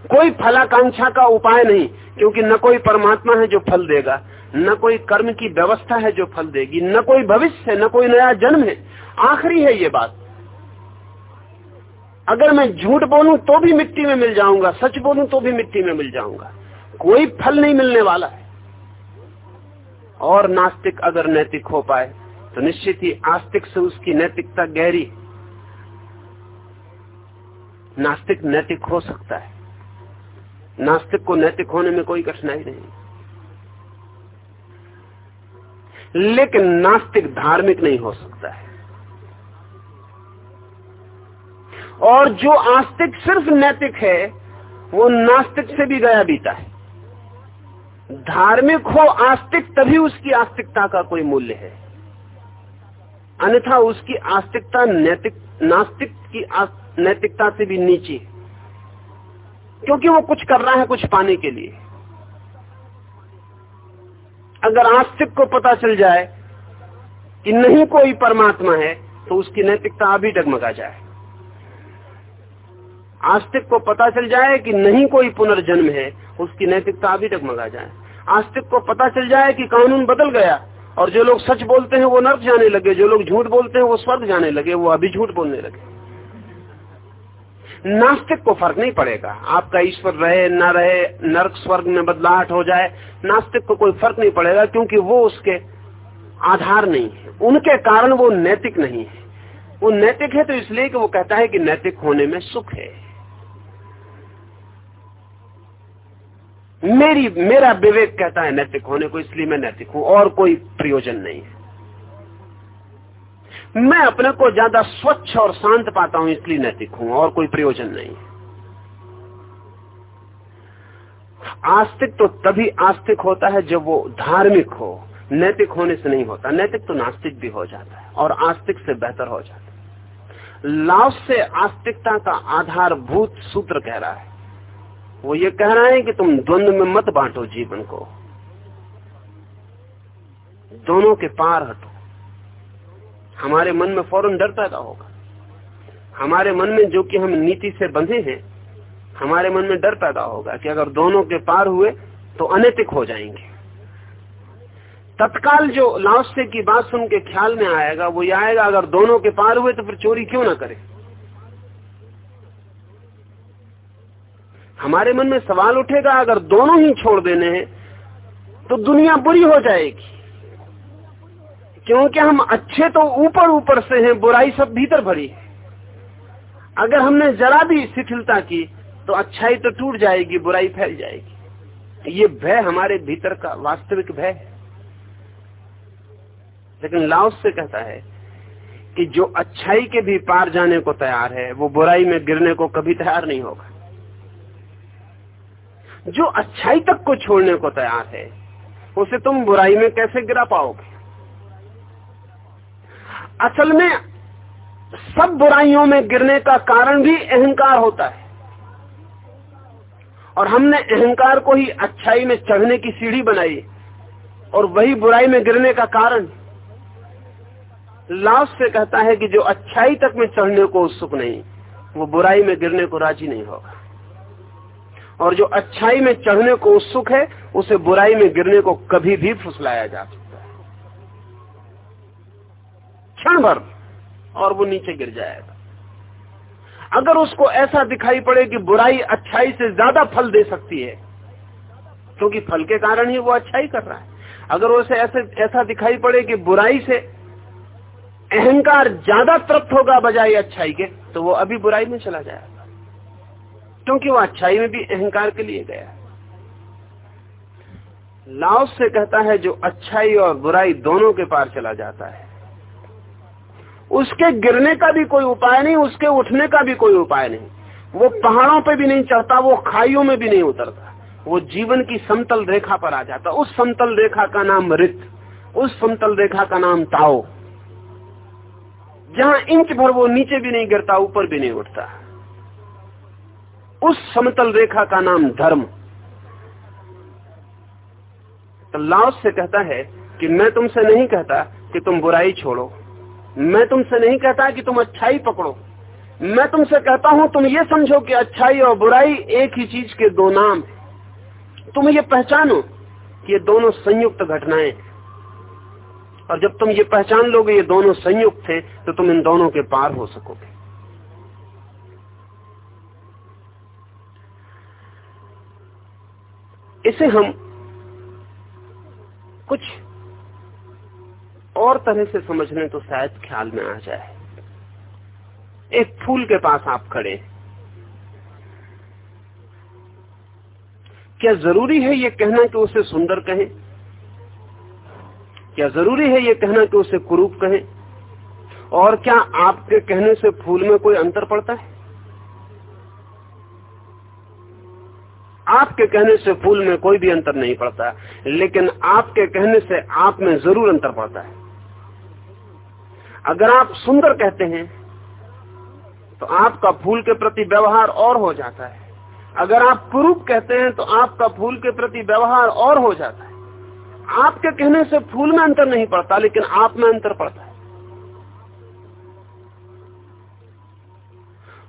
[SPEAKER 2] कोई फलाकांक्षा का उपाय नहीं, क्योंकि न कोई परमात्मा है जो फल देगा, न कोई कर्म की व्यवस्था है जो फल देगी, न कोई भविष्य है, न कोई नया जन्म है। आखिरी है ये बात। अगर मैं झूठ बोलूँ तो भी मिट्टी में मिल जाऊँगा, सच बोलूँ तो भी मिट्टी में मिल जाऊँगा। कोई फल नहीं मिलने वाला है। और नास्तिक अगर नैतिक हो पाए तो निश्चित ही आस्तिक से उसकी नैतिकता गहरी नास्तिक नैतिक हो सकता है। नास्तिक को नैतिक होने में कोई कठिनाई नहीं। लेकिन नास्तिक धार्मिक नहीं हो सकता है। और जो आस्तिक सिर्फ़ नैतिक है, वो नास्तिक से भी गया बीता है। धार्मिक हो आस्तिक, तभी उसकी आस्तिकता का कोई मूल्य है। अन्यथा उसकी आस्तिकता नैतिक, नास्तिक की नैतिकता से भी नीचे क्योंकि वो कुछ कर रहा है कुछ पाने के लिए। अगर आस्तिक को पता चल जाए कि नहीं कोई परमात्मा है तो उसकी नैतिकता अभी डगमगा जाए। आस्तिक को पता चल जाए कि नहीं कोई पुनर्जन्म है, उसकी नैतिकता अभी तक मंगा जाए। आस्तिक को पता चल जाए कि कानून बदल गया, और जो लोग सच बोलते हैं वो नर्क जाने लगे, जो लोग झूठ बोलते हैं वो स्वर्ग जाने लगे, वो अभी झूठ बोलने लगे। नास्तिक को फ़र्क नहीं पड़ेगा। आपका ईश्वर रहे, न रहे, नर्क स्वर्ग में बदलाहट हो जाए, नास्तिक को कोई फ़र्क नहीं पड़ेगा, क्योंकि वो उसके आधार नहीं है। उनके कारण वो नैतिक नहीं है। वो नैतिक है तो इसलिए कि वो कहता है कि नैतिक होने में सुख है। मेरी, मेरा विवेक कहता है नैतिक होने को, इसलिए मैं नैतिक हूँ, और कोई प्रयोजन नहीं है। मैं अपने को ज़्यादा स्वच्छ और शांत पाता हूँ, इसलिए नैतिक हूँ, और कोई प्रयोजन नहीं है। आस्तिक तो तभी आस्तिक होता है जब वो धार्मिक हो, नैतिक होने से नहीं होता। नैतिक तो नास्तिक भी हो जाता है, और आस्तिक से बेहतर हो जाता है। लाभ से आस्तिकता का आधारभूत सूत्र कह रहा है। वो ये कह रहा है कि तुम द्वंद्व में मत बांटो जीवन को। दोनों के पार हटो। हमारे मन में फ़ौरन डर पैदा होगा। हमारे मन में जो कि हम नीति से बंधे हैं, हमारे मन में डर पैदा होगा कि अगर दोनों के पार हुए तो अनैतिक हो जाएँगे। तत्काल जो लाओसे की बात सुन के ख्याल में आएगा, वो ये आएगा, अगर दोनों के पार हुए तो फिर चोरी क्यों ना करे? हमारे मन में सवाल उठेगा, अगर दोनों ही छोड़ देने हैं तो दुनिया बुरी हो जाएगी। क्योंकि हम अच्छे तो ऊपर ऊपर से हैं, बुराई सब भीतर भरी है। अगर हमने जरा भी शिथिलता की तो अच्छाई तो टूट जाएगी, बुराई फैल जाएगी। ये भय हमारे भीतर का वास्तविक भय है। लेकिन लाओस से कहता है कि जो अच्छाई के भी पार जाने को तैयार है, वो बुराई में गिरने को कभी तैयार नहीं होगा। जो अच्छाई तक को छोड़ने को तैयार है, उसे तुम बुराई में कैसे गिरा पाओगे? असल में सब बुराइयों में गिरने का कारण भी अहंकार होता है। और हमने अहंकार को ही अच्छाई में चढ़ने की सीढ़ी बनाई और वही बुराई में गिरने का कारण लाश से कहता है कि जो अच्छाई तक में चढ़ने को उत्सुक नहीं, वो बुराई में गिरने को राज़ी नहीं होगा। और जो अच्छाई में चढ़ने को उत्सुक है, उसे बुराई में गिरने को कभी भी फुसलाया जा सकता है। क्षण भर और वो नीचे गिर जाएगा। अगर उसको ऐसा दिखाई पड़े कि बुराई अच्छाई से ज़्यादा फल दे सकती है, क्योंकि फल के कारण ही वो अच्छाई कर रहा है। अगर उसे ऐसे, ऐसा दिखाई पड़े कि बुराई से अहंकार ज़्यादा तृप्त होगा बजाय अच्छाई के तो वो अभी बुराई में चला जाएगा। क्योंकि वो अच्छाई में भी अहंकार के लिए गया। लाओस से कहता है जो अच्छाई और बुराई दोनों के पार चला जाता है। उसके गिरने का भी कोई उपाय नहीं, उसके उठने का भी कोई उपाय नहीं। वो पहाड़ों पे भी नहीं चढ़ता, वो खाइयों में भी नहीं उतरता। वो जीवन की समतल रेखा पर आ जाता। उस समतल रेखा का नाम रित, उस समतल रेखा का नाम ताओ। जहाँ इंच भर वो नीचे भी नहीं गिरता, ऊपर भी नहीं उठता। उस समतल रेखा का नाम धर्म। तो लाओस से कहता है कि मैं तुमसे नहीं कहता कि तुम बुराई छोड़ो। मैं तुमसे नहीं कहता कि तुम अच्छाई पकड़ो। मैं तुमसे कहता हूँ, तुम ये समझो कि अच्छाई और बुराई एक ही चीज़ के दो नाम। है तुम ये पहचानो कि ये दोनों संयुक्त घटनाएँ। और जब तुम ये पहचान लोगे, ये दोनों संयुक्त थे तो तुम इन दोनों के पार हो सकोगे। इसे हम कुछ और तरह से समझ लें तो शायद ख्याल में आ जाए। एक फूल के पास आप खड़े क्या ज़रूरी है ये कहना कि उसे सुंदर कहें? क्या ज़रूरी है ये कहना कि उसे कुरूप कहें? और क्या आपके कहने से फूल में कोई अंतर पड़ता है? आपके कहने से फूल में कोई भी अंतर नहीं पड़ता लेकिन आपके कहने से आप में ज़रूर अंतर पड़ता है। अगर आप सुंदर कहते हैं तो आपका फूल के प्रति व्यवहार और हो जाता है। अगर आप कुरूप कहते हैं तो आपका फूल के प्रति व्यवहार और हो जाता है। आपके कहने से फूल में अंतर नहीं पड़ता, लेकिन आप में अंतर पड़ता है।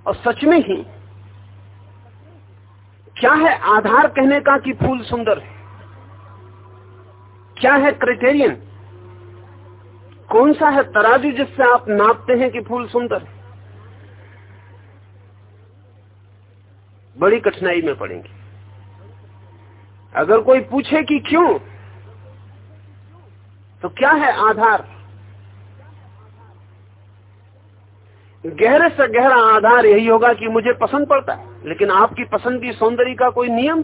[SPEAKER 2] और सच में ही क्या है आधार कहने का कि फूल सुंदर है? क्या है क्राइटेरियन कौन सा है तराजू जिससे आप नापते हैं कि फूल सुंदर है? बड़ी कठिनाई में पड़ेंगे। अगर कोई पूछे कि क्यों तो क्या है आधार? गहरे से गहरा आधार यही होगा कि मुझे पसंद पड़ता है, लेकिन आपकी पसंद की सौंदर्य का कोई नियम?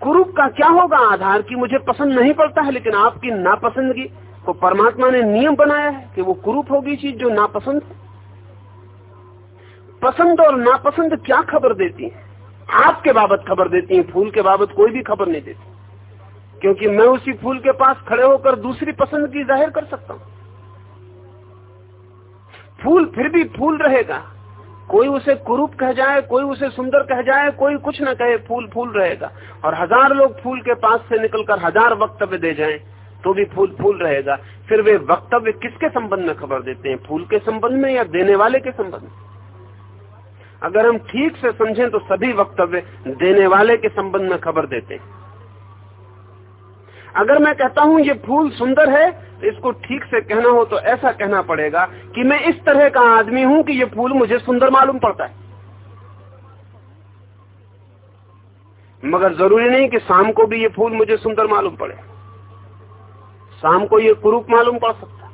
[SPEAKER 2] कुरूप का क्या होगा आधार कि मुझे पसंद नहीं पड़ता है, लेकिन आपकी नापसंदगी? को परमात्मा ने नियम बनाया है कि वो कुरूप होगी चीज़ जो नापसंद पसंद और नापसंद क्या खबर देती है? आपके बाबत खबर देती है, फूल के बाबत कोई भी खबर नहीं देती। क्योंकि मैं उसी फूल के पास खड़े होकर दूसरी पसंद की ज़ाहिर कर सकता हूँ। फूल, फिर भी फूल रहेगा। कोई उसे कुरूप कह जाए, कोई उसे सुंदर कह जाए, कोई कुछ न कहे, फूल फूल रहेगा। और हज़ार लोग फूल के पास से निकलकर हज़ार वक्तव्य दे जाएँ तो भी फूल फूल रहेगा। फिर वे वक्तव्य किसके संबंध में खबर देते हैं? फूल के संबंध में या देने वाले के संबंध में? अगर हम ठीक से समझें तो सभी वक्तव्य देने वाले के संबंध में खबर देते हैं। अगर मैं कहता हूँ ये फूल सुंदर है तो इसको ठीक से कहना हो तो ऐसा कहना पड़ेगा कि मैं इस तरह का आदमी हूँ कि ये फूल मुझे सुंदर मालूम पड़ता है। मगर ज़रूरी नहीं कि शाम को भी ये फूल मुझे सुंदर मालूम पड़े। शाम को ये कुरूप मालूम पड़ सकता।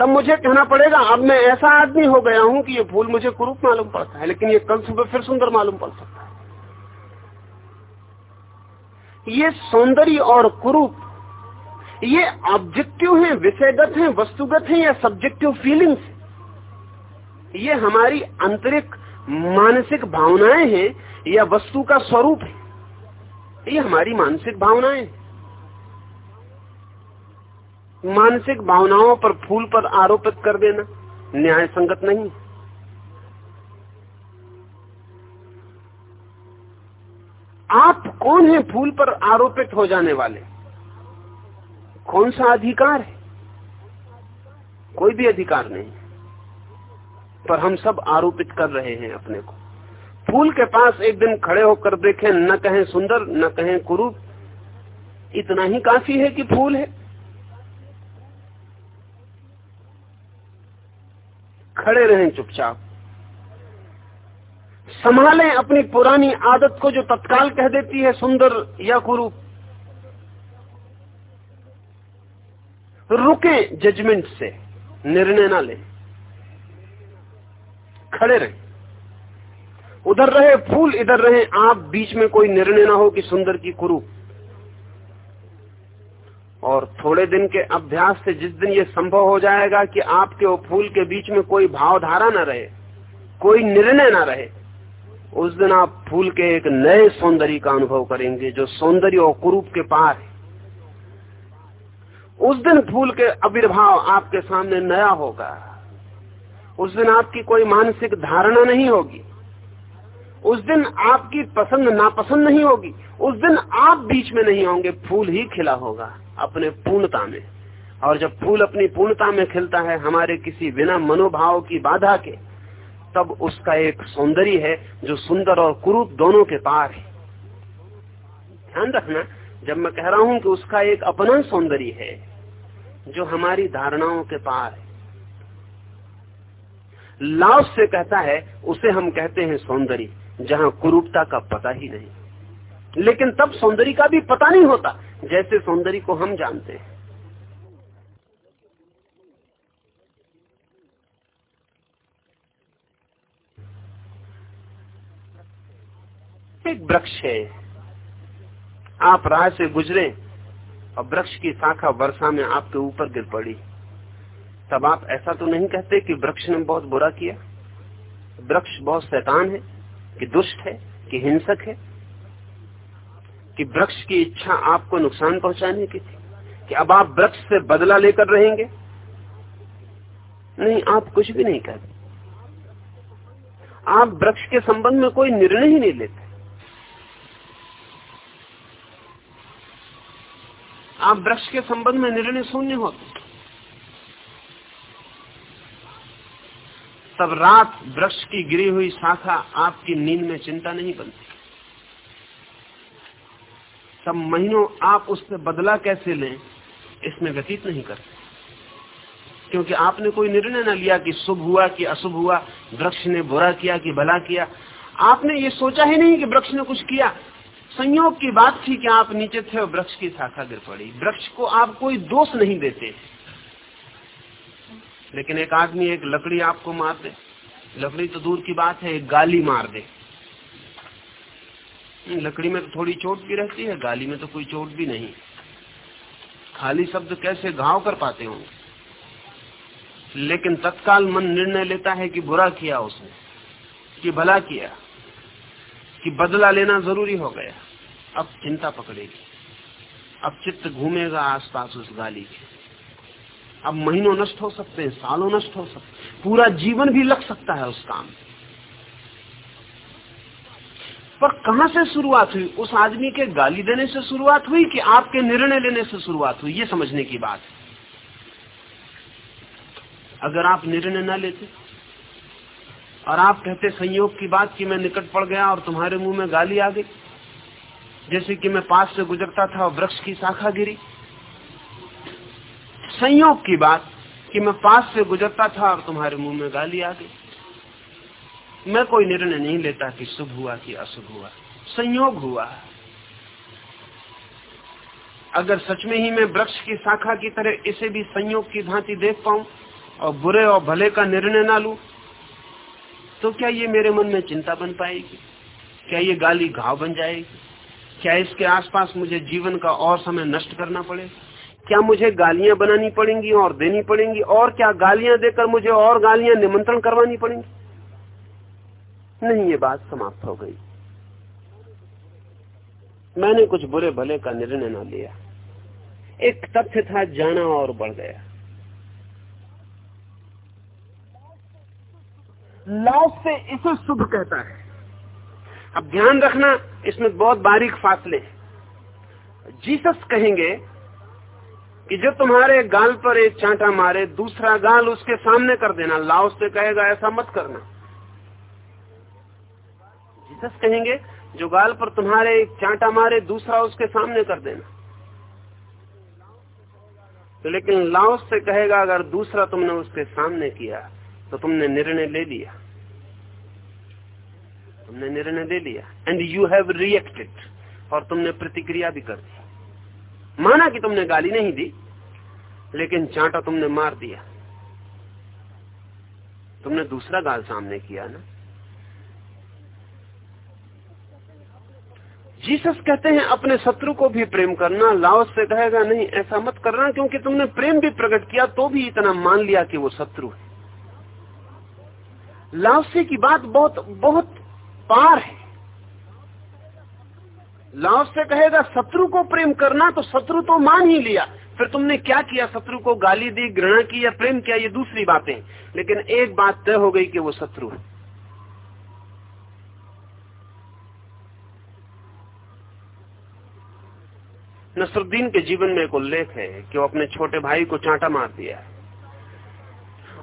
[SPEAKER 2] तब मुझे कहना पड़ेगा, अब मैं ऐसा आदमी हो गया हूँ कि ये फूल मुझे कुरूप मालूम पड़ता है, लेकिन ये कल सुबह फिर सुंदर मालूम पड़ सकता है ये सौंदर्य और कुरूप, ये ऑब्जेक्टिव हैं, विषयगत हैं, वस्तुगत हैं, या सब्जेक्टिव फीलिंग्स ये हमारी आंतरिक मानसिक भावनाएँ हैं, या वस्तु का स्वरूप है? ये हमारी मानसिक भावनाएँ मानसिक भावनाओं पर फूल पर आरोपित कर देना न्याय संगत नहीं आप कौन है फूल पर आरोपित हो जाने वाले? कौन सा अधिकार है? कोई भी अधिकार नहीं। पर हम सब आरोपित कर रहे हैं अपने को। फूल के पास एक दिन खड़े होकर देखें, न कहें सुंदर, न कहें कुरूप। इतना ही काफ़ी है कि फूल है। खड़े रहें चुपचाप। संभालें अपनी पुरानी आदत को जो तत्काल कह देती है, सुंदर या कुरूप रुके जजमेंट से, निर्णय ना ले। खड़े रहे। उधर रहे, फूल इधर रहे, आप बीच में कोई निर्णय ना हो कि सुंदर की कुरूप और थोड़े दिन के अभ्यास से जिस दिन ये संभव हो जाएगा कि आपके और फूल के बीच में कोई भावधारा न रहे, कोई निर्णय ना रहे उस दिन आप फूल के एक नए सौंदर्य का अनुभव करेंगे, जो सौंदर्य और कुरूप के पार है। उस दिन फूल के आविर्भाव आपके सामने नया होगा। उस दिन आपकी कोई मानसिक धारणा नहीं होगी। उस दिन आपकी पसंद नापसंद नहीं होगी। उस दिन आप बीच में नहीं होंगे, फूल ही खिला होगा अपने पूर्णता में। और जब फूल अपनी पूर्णता में खिलता है, हमारे किसी बिना मनोभाव की बाधा के तब उसका एक सौंदर्य है जो सुंदर और कुरूप दोनों के पार है। ध्यान रखना, जब मैं कह रहा हूँ कि उसका एक अपना सौंदर्य है, जो हमारी धारणाओं के पार है। लाव से कहता है, उसे हम कहते हैं सौंदर्य, जहाँ कुरूपता का पता ही नहीं। लेकिन तब सौंदर्य का भी पता नहीं होता, जैसे सौंदर्य को हम जानते हैं। एक वृक्ष है। आप राह से गुजरे और वृक्ष की शाखा वर्षा में आपके ऊपर गिर पड़ी। तब आप ऐसा तो नहीं कहते कि वृक्ष ने बहुत बुरा किया? वृक्ष बहुत शैतान है, कि दुष्ट है, कि हिंसक है, कि वृक्ष की इच्छा आपको नुकसान पहुँचाने की थी, कि अब आप वृक्ष से बदला लेकर रहेंगे? नहीं, आप कुछ भी नहीं कहते। आप वृक्ष के संबंध में कोई निर्णय ही नहीं लेते। आप वृक्ष के संबंध में निर्णय शून्य होते तब रात वृक्ष की गिरी हुई शाखा आपकी नींद में चिंता नहीं बनती। तब महीनों आप उससे बदला कैसे लें, इसमें व्यतीत नहीं करते। क्योंकि आपने कोई निर्णय न लिया कि शुभ हुआ कि अशुभ हुआ, वृक्ष ने बुरा किया कि भला किया। आपने ये सोचा ही नहीं कि वृक्ष ने कुछ किया। संयोग की बात थी कि आप नीचे थे और वृक्ष की शाखा गिर पड़ी। वृक्ष को आप कोई दोष नहीं देते। लेकिन एक आदमी, एक लकड़ी आपको मार दे। लकड़ी तो दूर की बात है, एक गाली मार दे। लकड़ी में तो थोड़ी चोट भी रहती है, गाली में तो कोई चोट भी नहीं। खाली शब्द कैसे घाव कर पाते होंगे? लेकिन तत्काल मन निर्णय लेता है कि बुरा किया उसने, कि भला किया। कि बदला लेना ज़रूरी हो गया। अब चिंता पकड़ेगी। अब चित्त घूमेगा आसपास उस गाली के। अब महीनों नष्ट हो सकते हैं, सालों नष्ट हो सकते पूरा जीवन भी लग सकता है उस काम पर कहा से शुरुआत हुई? उस आदमी के गाली देने से शुरुआत हुई कि आपके निर्णय लेने से शुरुआत हुई? ये समझने की बात है। अगर आप निर्णय ना लेते और आप कहते संयोग की बात कि मैं निकट पड़ गया और तुम्हारे मुँह में गाली आ गई। जैसे कि मैं पास से गुजरता था और वृक्ष की शाखा गिरी। संयोग की बात कि मैं पास से गुजरता था और तुम्हारे मुँह में गाली आ गई। मैं कोई निर्णय नहीं लेता कि शुभ हुआ कि अशुभ हुआ। संयोग हुआ। अगर सच में ही मैं वृक्ष की शाखा की तरह इसे भी संयोग की भांति देख पाऊँ और बुरे और भले का निर्णय ना लू तो क्या ये मेरे मन में चिंता बन पाएगी? क्या ये गाली घाव बन जाएगी? क्या इसके आसपास मुझे जीवन का और समय नष्ट करना पड़ेगा? क्या मुझे गालियाँ बनानी पड़ेंगी और देनी पड़ेंगी? और क्या गालियाँ देकर मुझे और गालियाँ निमंत्रण करवानी पड़ेंगी? नहीं, ये बात समाप्त हो गई। मैंने कुछ बुरे भले का निर्णय ना लिया। एक तथ्य था, जाना और बढ़ गया। लॉस से इसे शुभ कहता है। अब ध्यान रखना, इसमें बहुत बारीक फासले जीसस कहेंगे कि जो तुम्हारे गाल पर एक चांटा मारे, दूसरा गाल उसके सामने कर देना। लाओ से कहेगा, ऐसा मत करना। जीसस कहेंगे, जो गाल पर तुम्हारे एक चांटा मारे, दूसरा उसके सामने कर देना। तो लेकिन लाओ से कहेगा, अगर दूसरा तुमने उसके सामने किया तो तुमने निर्णय ले लिया। तुमने निर्णय दे लिया एंड यू हैव रिएक्टेड और तुमने प्रतिक्रिया भी कर दी। माना कि तुमने गाली नहीं दी, लेकिन चांटा तुमने मार दिया। तुमने दूसरा गाल सामने किया ना? जीसस कहते हैं, अपने शत्रु को भी प्रेम करना, लाओस से कहेगा नहीं, ऐसा मत करना, क्योंकि तुमने प्रेम भी प्रकट किया तो भी इतना मान लिया कि वो शत्रु है। लाओसे की बात बहुत बहुत पार है। लाओस से कहेगा, शत्रु को प्रेम करना तो शत्रु तो मान ही लिया। फिर तुमने क्या किया? शत्रु को गाली दी, घृणा की या प्रेम किया, ये दूसरी बातें। लेकिन एक बात तय हो गई कि वो शत्रु है। नसरुद्दीन के जीवन में एक उल्लेख है कि वो अपने छोटे भाई को चांटा मार दिया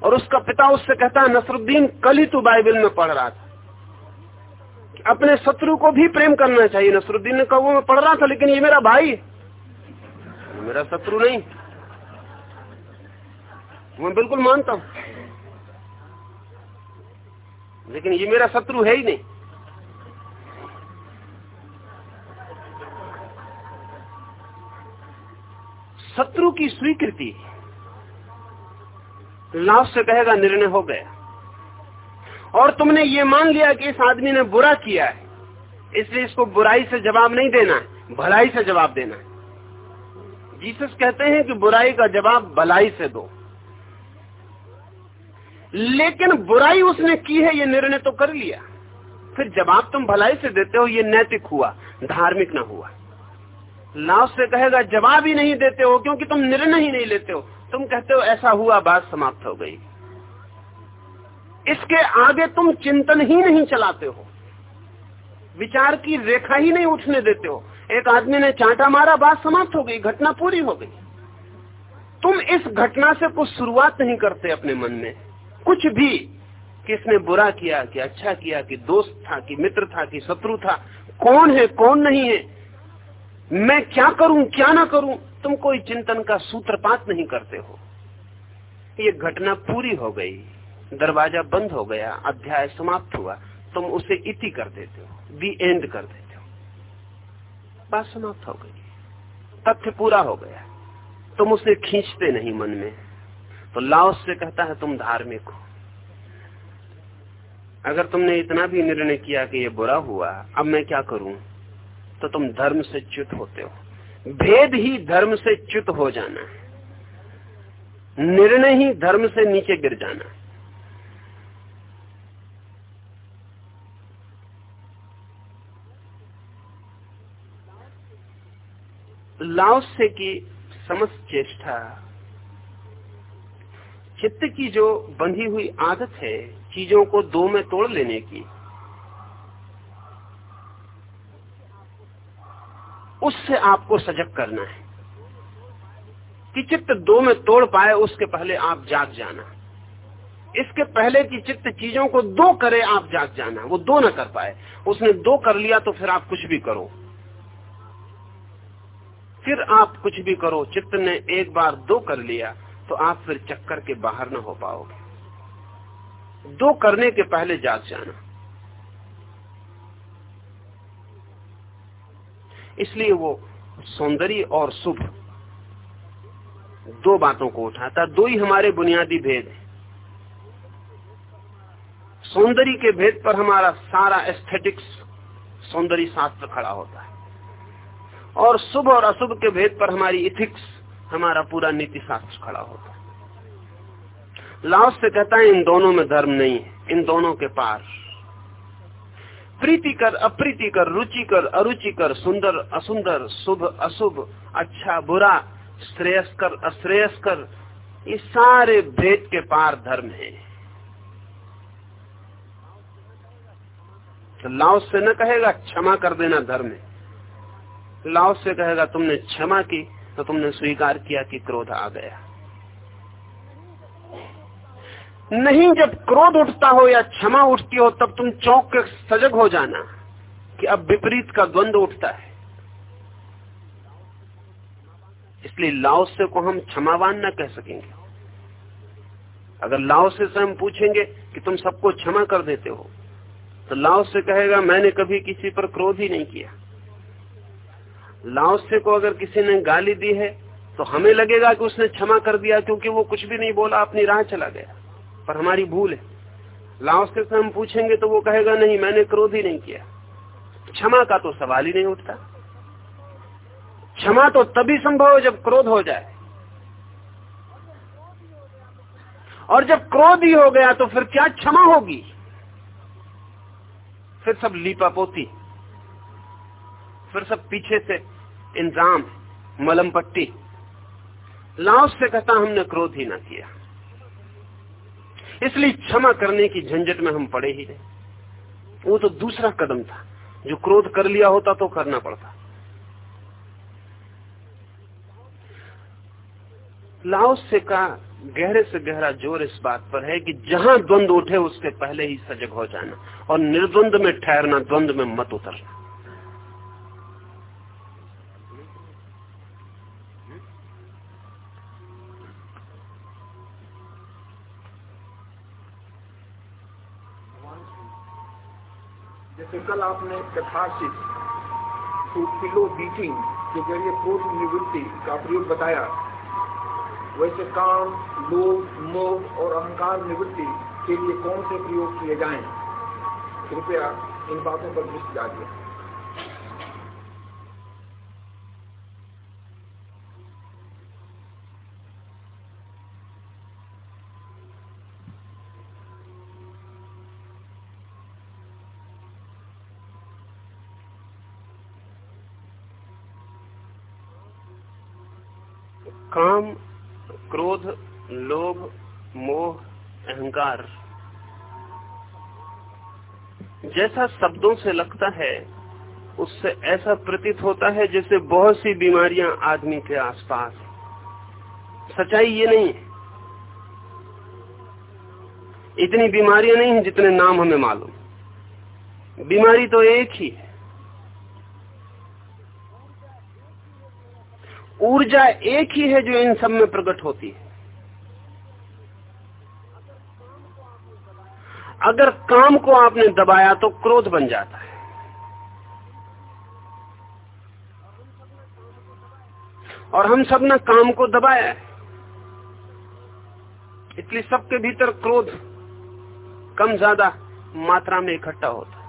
[SPEAKER 2] और उसका पिता उससे कहता है, नसरुद्दीन, कल ही तू बाइबल में पढ़ रहा था। अपने शत्रु को भी प्रेम करना चाहिए। नसरुद्दीन ने कहा मैं पढ़ रहा था, लेकिन ये मेरा भाई। मेरा शत्रु नहीं। मैं बिल्कुल मानता हूँ। लेकिन ये मेरा शत्रु है ही नहीं। शत्रु की स्वीकृति लाभ से कहेगा निर्णय हो गया। और तुमने ये मान लिया कि इस आदमी ने बुरा किया है, इसलिए इसको बुराई से जवाब नहीं देना है, भलाई से जवाब देना है। जीसस कहते हैं कि बुराई का जवाब भलाई से दो। लेकिन बुराई उसने की है, ये निर्णय तो कर लिया। फिर जवाब तुम भलाई से देते हो, ये नैतिक हुआ, धार्मिक ना हुआ। लाभ से कहेगा, जवाब ही नहीं देते हो, क्योंकि तुम निर्णय ही नहीं लेते हो। तुम कहते हो, ऐसा हुआ, बात समाप्त हो गई। इसके आगे तुम चिंतन ही नहीं चलाते हो। विचार की रेखा ही नहीं उठने देते हो। एक आदमी ने चांटा मारा, बात समाप्त हो गई, घटना पूरी हो गई। तुम इस घटना से कुछ शुरुआत नहीं करते अपने मन में। कुछ भी किसने बुरा किया, कि अच्छा किया, कि दोस्त था, कि मित्र था, कि शत्रु था, कौन है, कौन नहीं है, मैं क्या करूँ, क्या ना करूँ, तुम कोई चिंतन का सूत्रपात नहीं करते हो। ये घटना पूरी हो गई। दरवाज़ा बंद हो गया, अध्याय समाप्त हुआ, तुम उसे इति कर देते हो दी एंड कर देते हो। बात समाप्त हो गई। तथ्य पूरा हो गया। तुम उसे खींचते नहीं मन में। तो लाओस से कहता है, तुम धार्मिक हो। अगर तुमने इतना भी निर्णय किया कि ये बुरा हुआ, अब मैं क्या करूँ? तो तुम धर्म से च्युत होते हो। भेद ही धर्म से च्युत हो जाना है। निर्णय ही धर्म से नीचे गिर जाना लाओसे की समस्त चेष्टा। चित्त की जो बंधी हुई आदत है, चीज़ों को दो में तोड़ लेने की, उससे आपको सजग करना है। कि चित्त दो में तोड़ पाए, उसके पहले आप जाग जाना। इसके पहले की चित्त चीज़ों को दो करे, आप जाग जाना। वो दो न कर पाए। उसने दो कर लिया तो फिर आप कुछ भी करो। फिर आप कुछ भी करो, चित्त ने एक बार दो कर लिया तो आप फिर चक्कर के बाहर ना हो पाओगे। दो करने के पहले जाग जाना। इसलिए वो सौंदर्य और शुभ दो बातों को उठाता। दो ही हमारे बुनियादी भेद हैं। सौंदर्य के भेद पर हमारा सारा एस्थेटिक्स सौंदर्य शास्त्र खड़ा होता है। और शुभ और अशुभ के भेद पर हमारी इथिक्स, हमारा पूरा नीति शास्त्र खड़ा होता है। लाओस से कहता है, इन दोनों में धर्म नहीं है, इन दोनों के पार। प्रीतिकर अप्रीतिकर रुचिकर अरुचिकर सुंदर, असुंदर, शुभ, अशुभ अच्छा बुरा श्रेयस्कर अश्रेयस्कर ये सारे भेद के पार धर्म है। तो लाओस से न कहेगा, क्षमा कर देना धर्म है। लाओस से कहेगा, तुमने क्षमा की तो तुमने स्वीकार किया कि क्रोध आ गया। नहीं, जब क्रोध उठता हो या क्षमा उठती हो, तब तुम चौक के सजग हो जाना कि अब विपरीत का द्वंद उठता है। इसलिए लाओसे को हम क्षमावान न कह सकेंगे। अगर लाओसे से हम पूछेंगे कि तुम सबको क्षमा कर देते हो तो लाओस से कहेगा, मैंने कभी किसी पर क्रोध ही नहीं किया। लाओसे को अगर किसी ने गाली दी है तो हमें लगेगा कि उसने क्षमा कर दिया क्योंकि वो कुछ भी नहीं बोला, अपनी राह चला गया। पर हमारी भूल है। लाओसे से हम पूछेंगे तो वो कहेगा, नहीं, मैंने क्रोध ही नहीं किया। क्षमा का तो सवाल ही नहीं उठता। क्षमा तो तभी संभव है जब क्रोध हो जाए। और जब क्रोध ही हो गया तो फिर क्या क्षमा होगी? फिर सब लीपा पोती फिर सब पीछे से इंतज़ाम मलम पट्टी लाओस से कहता, हमने क्रोध ही ना किया। इसलिए क्षमा करने की झंझट में हम पड़े ही नहीं वो तो दूसरा कदम था। जो क्रोध कर लिया होता तो करना पड़ता। लाओस से का गहरे से गहरा ज़ोर इस बात पर है कि जहाँ द्वंद उठे, उसके पहले ही सजग हो जाना। और निर्द्वंद में ठहरना, द्वंद में मत उतरना
[SPEAKER 1] जैसे कल आपने कथार्सिस टू पिलो बीटिंग के ज़रिए पूर्व निवृत्ति का प्रयोग बताया वैसे काम, लोभ, मोह और अहंकार निवृत्ति के लिए कौन से प्रयोग किए जाएँ? कृपया इन बातों पर दृष्टि डालिए
[SPEAKER 2] काम क्रोध लोभ मोह अहंकार जैसा शब्दों से लगता है, उससे ऐसा प्रतीत होता है जैसे बहुत सी बीमारियाँ आदमी के आसपास। सच्चाई ये नहीं है। इतनी बीमारियाँ नहीं है जितने नाम हमें मालूम। बीमारी तो एक ही है। ऊर्जा एक ही है जो इन सब में प्रकट होती है। अगर काम को आपने दबाया तो क्रोध बन जाता है। और हम सबने काम को दबाया है। इसलिए सबके भीतर क्रोध कम ज़्यादा मात्रा में इकट्ठा होता है।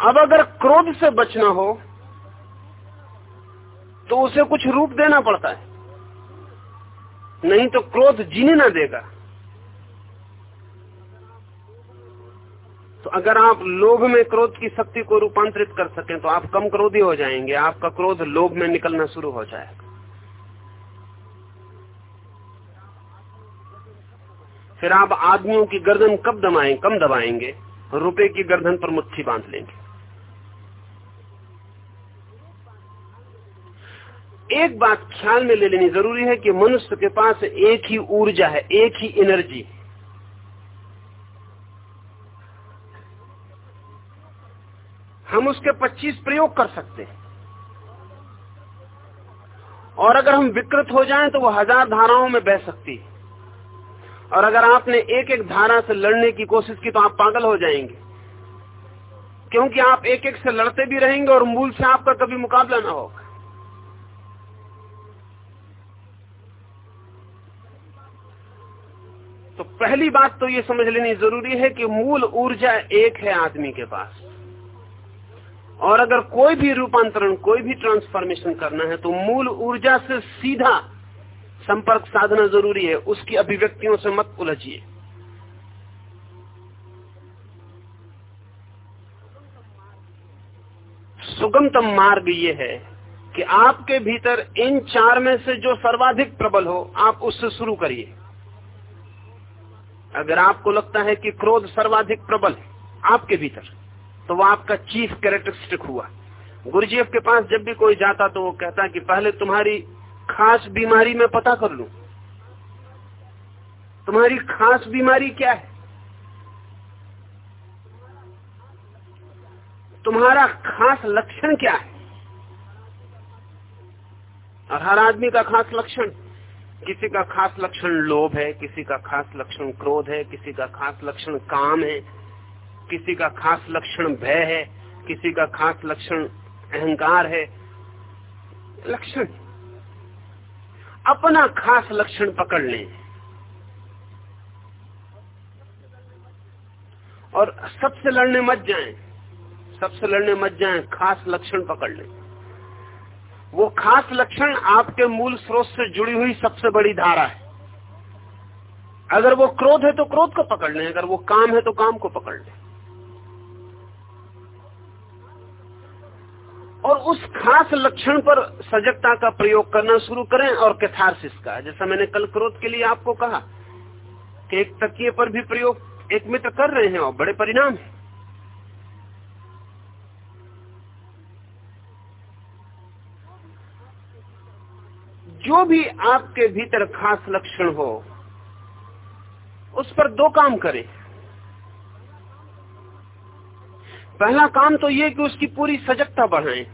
[SPEAKER 2] अब अगर क्रोध से बचना हो तो उसे कुछ रूप देना पड़ता है। नहीं तो क्रोध जीने ना देगा। तो अगर आप लोभ में क्रोध की शक्ति को रूपांतरित कर सकें तो आप कम क्रोधी हो जाएँगे, आपका क्रोध लोभ में निकलना शुरू हो जाएगा। फिर आप आदमियों की गर्दन कब दबाएँ, कम दबाएँगे, रुपए की गर्दन पर मुट्ठी बाँध लेंगे। एक बात ख्याल में ले लेनी ज़रूरी है कि मनुष्य के पास एक ही ऊर्जा है, एक ही एनर्जी। हम उसके 25 प्रयोग कर सकते हैं। और अगर हम विकृत हो जाएँ तो वो हज़ार धाराओं में बह सकती है। और अगर आपने एक एक धारा से लड़ने की कोशिश की तो आप पागल हो जाएँगे। क्योंकि आप एक एक से लड़ते भी रहेंगे और मूल से आपका कभी मुकाबला ना होगा तो पहली बात तो ये समझ लेनी ज़रूरी है कि मूल ऊर्जा एक है आदमी के पास। और अगर कोई भी रूपांतरण, कोई भी ट्रांसफॉर्मेशन करना है तो मूल ऊर्जा से सीधा संपर्क साधना ज़रूरी है। उसकी अभिव्यक्तियों से मत उलझिए। सुगमतम मार्ग ये है कि आपके भीतर इन चार में से जो सर्वाधिक प्रबल हो, आप उससे शुरू करिए। अगर आपको लगता है कि क्रोध सर्वाधिक प्रबल है आपके भीतर तो वो आपका चीफ कैरेक्टरिस्टिक हुआ। गुरुजीएफ के पास जब भी कोई जाता तो वो कहता कि पहले तुम्हारी खास बीमारी में पता कर लू। तुम्हारी खास बीमारी क्या है? तुम्हारा खास लक्षण क्या है? और हर आदमी का खास लक्षण किसी का खास लक्षण लोभ है, किसी का खास लक्षण क्रोध है, किसी का खास लक्षण काम है, किसी का खास लक्षण भय है, किसी का खास लक्षण अहंकार है। लक्षण। अपना खास लक्षण पकड़ लें। और सबसे लड़ने मत जाएँ, सबसे लड़ने मत जाएँ, खास लक्षण पकड़ लें। वो खास लक्षण आपके मूल स्रोत से जुड़ी हुई सबसे बड़ी धारा है। अगर वो क्रोध है तो क्रोध को पकड़ लें, अगर वो काम है तो काम को पकड़ लें। और उस खास लक्षण पर सजगता का प्रयोग करना शुरू करें और कैथारसिस का। जैसा मैंने कल क्रोध के लिए आपको कहा कि एक तकिए पर भी प्रयोग एक मित्र कर रहे हैं और बड़े परिणाम है। जो भी आपके भीतर खास लक्षण हो, उस पर दो काम करें। पहला काम तो यह कि उसकी पूरी सजगता बढ़ाएँ।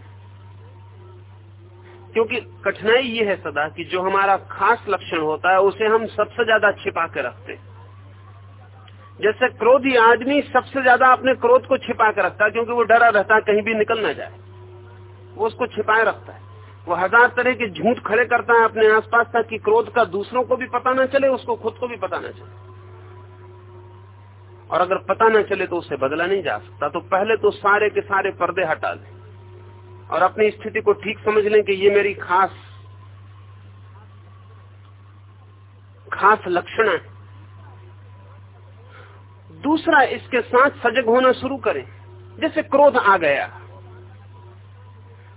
[SPEAKER 2] क्योंकि कठिनाई ये है सदा कि जो हमारा खास लक्षण होता है, उसे हम सबसे ज़्यादा छिपा के रखते जैसे क्रोधी आदमी सबसे ज़्यादा अपने क्रोध को छिपा के रखता है, क्योंकि वो डरा रहता है, कहीं भी निकल ना जाए। वो उसको छिपाए रखता है। वो हज़ार तरह के झूठ खड़े करता है अपने आसपास ताकि क्रोध का दूसरों को भी पता ना चले, उसको खुद को भी पता ना चले। और अगर पता ना चले तो उसे बदला नहीं जा सकता। तो पहले तो सारे के सारे पर्दे हटा दें और अपनी स्थिति को ठीक समझ लें कि ये मेरी खास खास लक्षण है। दूसरा, इसके साथ सजग होना शुरू करें। जैसे क्रोध आ गया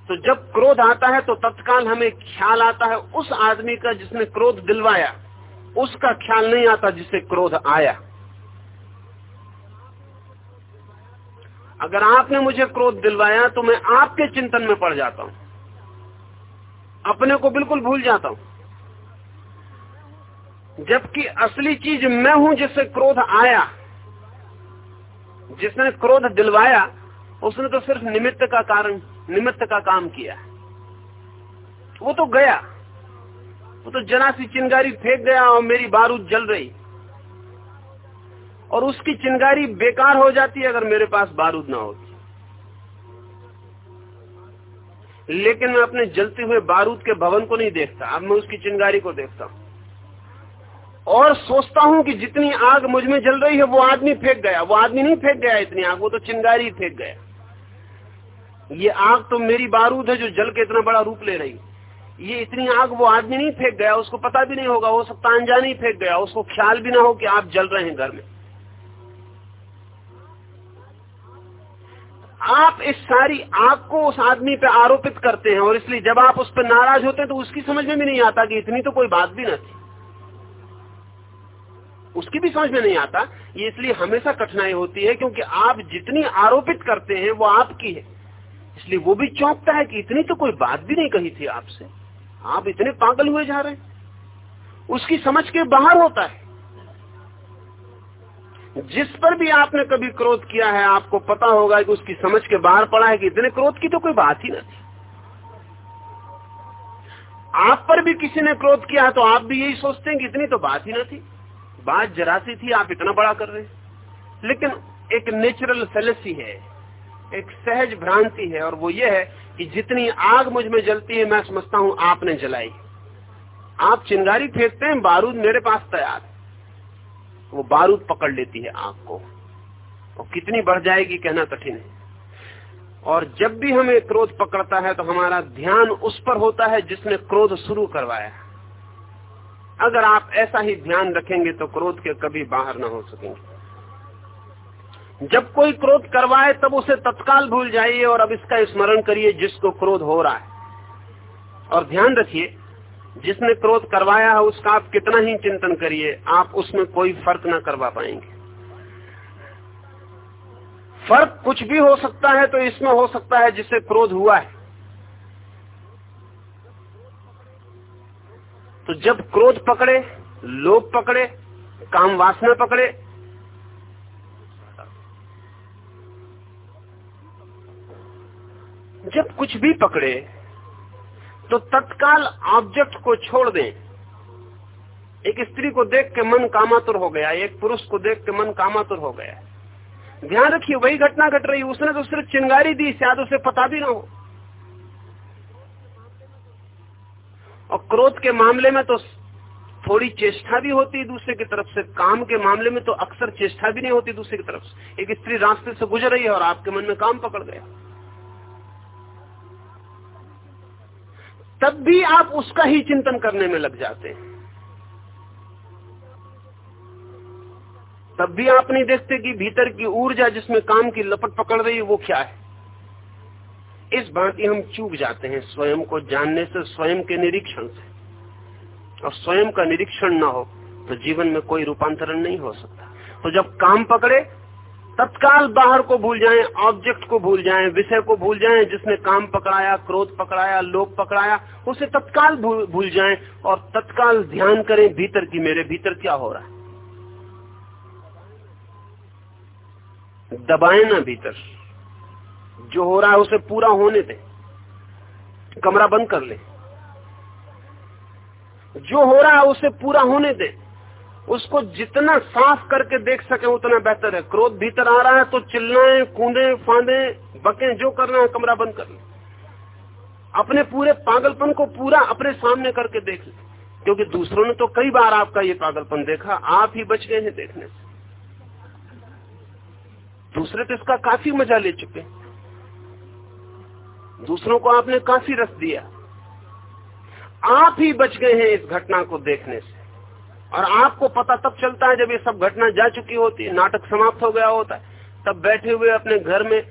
[SPEAKER 2] तो जब क्रोध आता है तो तत्काल हमें ख्याल आता है उस आदमी का जिसने क्रोध दिलवाया। उसका ख्याल नहीं आता जिसे क्रोध आया। अगर आपने मुझे क्रोध दिलवाया तो मैं आपके चिंतन में पड़ जाता हूँ। अपने को बिल्कुल भूल जाता हूँ। जबकि असली चीज़ मैं हूँ जिससे क्रोध आया, जिसने क्रोध दिलवाया, उसने तो सिर्फ़ निमित्त का कारण निमित्त का काम किया। वो तो गया। वो तो जना सी चिंगारी फेंक गया और मेरी बारूद जल रही। और उसकी चिंगारी बेकार हो जाती अगर मेरे पास बारूद ना होती। लेकिन मैं अपने जलते हुए बारूद के भवन को नहीं देखता। अब मैं उसकी चिंगारी को देखता हूँ। और सोचता हूँ कि जितनी आग मुझमें जल रही है, वो आदमी फेंक गया। वो आदमी नहीं फेंक गया इतनी आग, वो तो चिंगारी फेंक गया। ये आग तो मेरी बारूद है जो जल के इतना बड़ा रूप ले रही ये इतनी आग वो आदमी नहीं फेंक गया, उसको पता भी नहीं होगा, वो सब अनजान ही फेंक गया, उसको ख्याल भी ना हो कि आप जल रहे हैं घर में। आप इस सारी आग को उस आदमी पे आरोपित करते हैं और इसलिए जब आप उस पर नाराज़ होते हैं तो उसकी समझ में भी नहीं आता कि इतनी तो कोई बात भी ना थी। उसकी भी समझ में नहीं आता, ये इसलिए हमेशा कठिनाई होती है क्योंकि आप जितनी आरोपित करते हैं वो आपकी है। इसलिए वो भी चौंकता है कि इतनी तो कोई बात भी नहीं कही थी आपसे। आप इतने पागल हुए जा रहे हैं। उसकी समझ के बाहर होता है। जिस पर भी आपने कभी क्रोध किया है, आपको पता होगा कि उसकी समझ के बाहर पड़ा है कि इतने क्रोध की तो कोई बात ही न थी आप पर भी किसी ने क्रोध किया तो आप भी यही सोचते हैं कि इतनी तो बात ही न थी। बात जरा सी थी, आप इतना बड़ा कर रहे हैं। लेकिन एक नेचुरल सेलेसी है। एक सहज भ्रांति है और वो ये है कि जितनी आग मुझमें जलती है, मैं समझता हूँ आपने जलाई। आप चिंगारी फेंकते हैं, बारूद मेरे पास तैयार। वो बारूद पकड़ लेती है आग को। और कितनी बढ़ जाएगी कहना कठिन है। और जब भी हमें क्रोध पकड़ता है तो हमारा ध्यान उस पर होता है जिसने क्रोध शुरू करवाया। अगर आप ऐसा ही ध्यान रखेंगे तो क्रोध के कभी बाहर ना हो सकेंगे। जब कोई क्रोध करवाए, तब उसे तत्काल भूल जाइए और अब इसका स्मरण करिए जिसको क्रोध हो रहा है। और ध्यान रखिए, जिसने क्रोध करवाया है, उसका आप कितना ही चिंतन करिए, आप उसमें कोई फ़र्क ना करवा पाएँगे। फ़र्क कुछ भी हो सकता है तो इसमें हो सकता है जिससे क्रोध हुआ है। तो जब क्रोध पकड़े, लोभ पकड़े, काम वासना पकड़े जब कुछ भी पकड़े तो तत्काल ऑब्जेक्ट को छोड़ दें। एक स्त्री को देख के मन कामातुर हो गया, एक पुरुष को देख के मन कामातुर हो गया। ध्यान रखिए, वही घटना घट गट रही उसने तो सिर्फ़ चिंगारी दी, शायद उसे पता भी ना हो। और क्रोध के मामले में तो थोड़ी चेष्टा भी होती है दूसरे की तरफ़ से। काम के मामले में तो अक्सर चेष्टा भी नहीं होती दूसरे की तरफ़ से। एक स्त्री रास्ते से गुजर रही है और आपके मन में काम पकड़ गया। तब भी आप उसका ही चिंतन करने में लग जाते हैं। तब भी आप नहीं देखते कि भीतर की ऊर्जा जिसमें काम की लपट पकड़ रही है, वो क्या है। इस भांति हम चूक जाते हैं स्वयं को जानने से, स्वयं के निरीक्षण से। और स्वयं का निरीक्षण ना हो तो जीवन में कोई रूपांतरण नहीं हो सकता। तो जब काम पकड़े तत्काल बाहर को भूल जाएँ ऑब्जेक्ट को भूल जाएँ विषय को भूल जाएँ जिसने काम पकड़ाया क्रोध पकड़ाया लोभ पकड़ाया उसे तत्काल भूल, भूल जाएँ और तत्काल ध्यान करें भीतर की मेरे भीतर क्या हो रहा है। दबाए ना भीतर। जो हो रहा है उसे पूरा होने दे। कमरा बंद कर ले। जो हो रहा है उसे पूरा होने दे। उसको जितना साफ़ करके देख सके उतना बेहतर है। क्रोध भीतर आ रहा है तो चिल्लाए, कूदे, फांदे, बके, जो करना है कमरा बंद कर ले। अपने पूरे पागलपन को पूरा अपने सामने करके देख ले। क्योंकि दूसरों ने तो कई बार आपका ये पागलपन देखा, आप ही बच गए हैं देखने से। दूसरे तो इसका काफ़ी मज़ा ले चुके दूसरों को आपने काफ़ी रस दिया। आप ही बच गए हैं इस घटना को देखने से। और आपको पता तब चलता है जब ये सब घटना जा चुकी होती है, नाटक समाप्त हो गया होता है, तब बैठे हुए अपने घर में,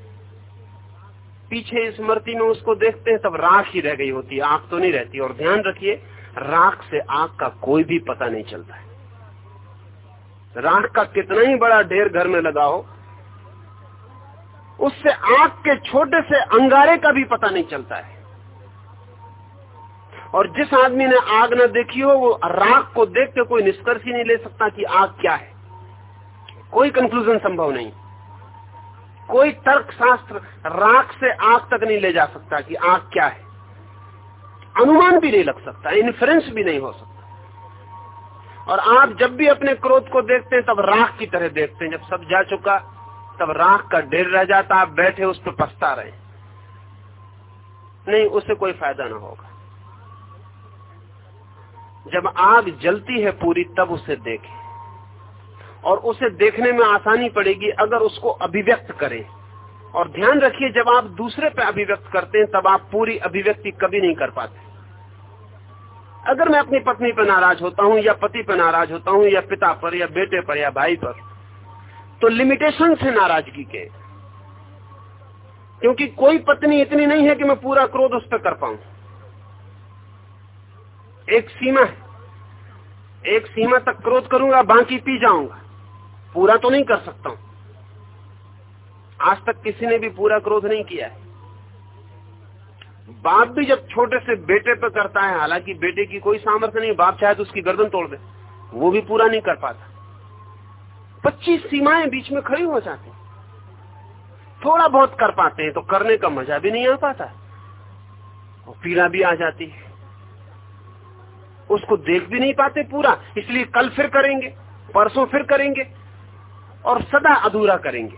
[SPEAKER 2] पीछे स्मृति में उसको देखते हैं, तब राख ही रह गई होती है आग तो नहीं रहती। और ध्यान रखिए, राख से आग का कोई भी पता नहीं चलता है। राख का कितना ही बड़ा ढेर घर में लगा हो, उससे आग के छोटे से अंगारे का भी पता नहीं चलता है। और जिस आदमी ने आग न देखी हो, वो राख को देख के कोई निष्कर्ष ही नहीं ले सकता कि आग क्या है। कोई कंक्लूजन संभव नहीं। कोई तर्क शास्त्र राख से आग तक नहीं ले जा सकता कि आग क्या है। अनुमान भी नहीं लग सकता इन्फ्रेंस भी नहीं हो सकता। और आप जब भी अपने क्रोध को देखते हैं, तब राख की तरह देखते हैं। जब सब जा चुका, तब राख का ढेर रह जाता, आप बैठे उस पर पछता रहे नहीं उससे कोई फ़ायदा ना होगा। जब आग जलती है पूरी, तब उसे देखें। और उसे देखने में आसानी पड़ेगी अगर उसको अभिव्यक्त करें। और ध्यान रखिए, जब आप दूसरे पे अभिव्यक्त करते हैं, तब आप पूरी अभिव्यक्ति कभी नहीं कर पाते। अगर मैं अपनी पत्नी पर नाराज़ होता हूँ, या पति पर नाराज़ होता हूँ, या पिता पर, या बेटे पर, या भाई पर तो लिमिटेशन है नाराज़गी के। क्योंकि कोई पत्नी इतनी नहीं है कि मैं पूरा क्रोध उस पर कर पाऊँ। एक सीमा है। एक सीमा तक क्रोध करूँगा, बाकी पी जाऊँगा। पूरा तो नहीं कर सकता हूँ। आज तक किसी ने भी पूरा क्रोध नहीं किया है। बाप भी जब छोटे से बेटे पर करता है, हालाँकि बेटे की कोई सामर्थ्य नहीं, बाप चाहे तो उसकी गर्दन तोड़ दे, वो भी पूरा नहीं कर पाता। पच्चीस सीमाएँ बीच में खड़ी हो जाती थोड़ा बहुत कर पाते हैं तो करने का मज़ा भी नहीं आ पाता। और पीड़ा भी आ जाती है। उसको देख भी नहीं पाते पूरा, इसलिए कल फिर करेंगे, परसों फिर करेंगे, और सदा अधूरा करेंगे।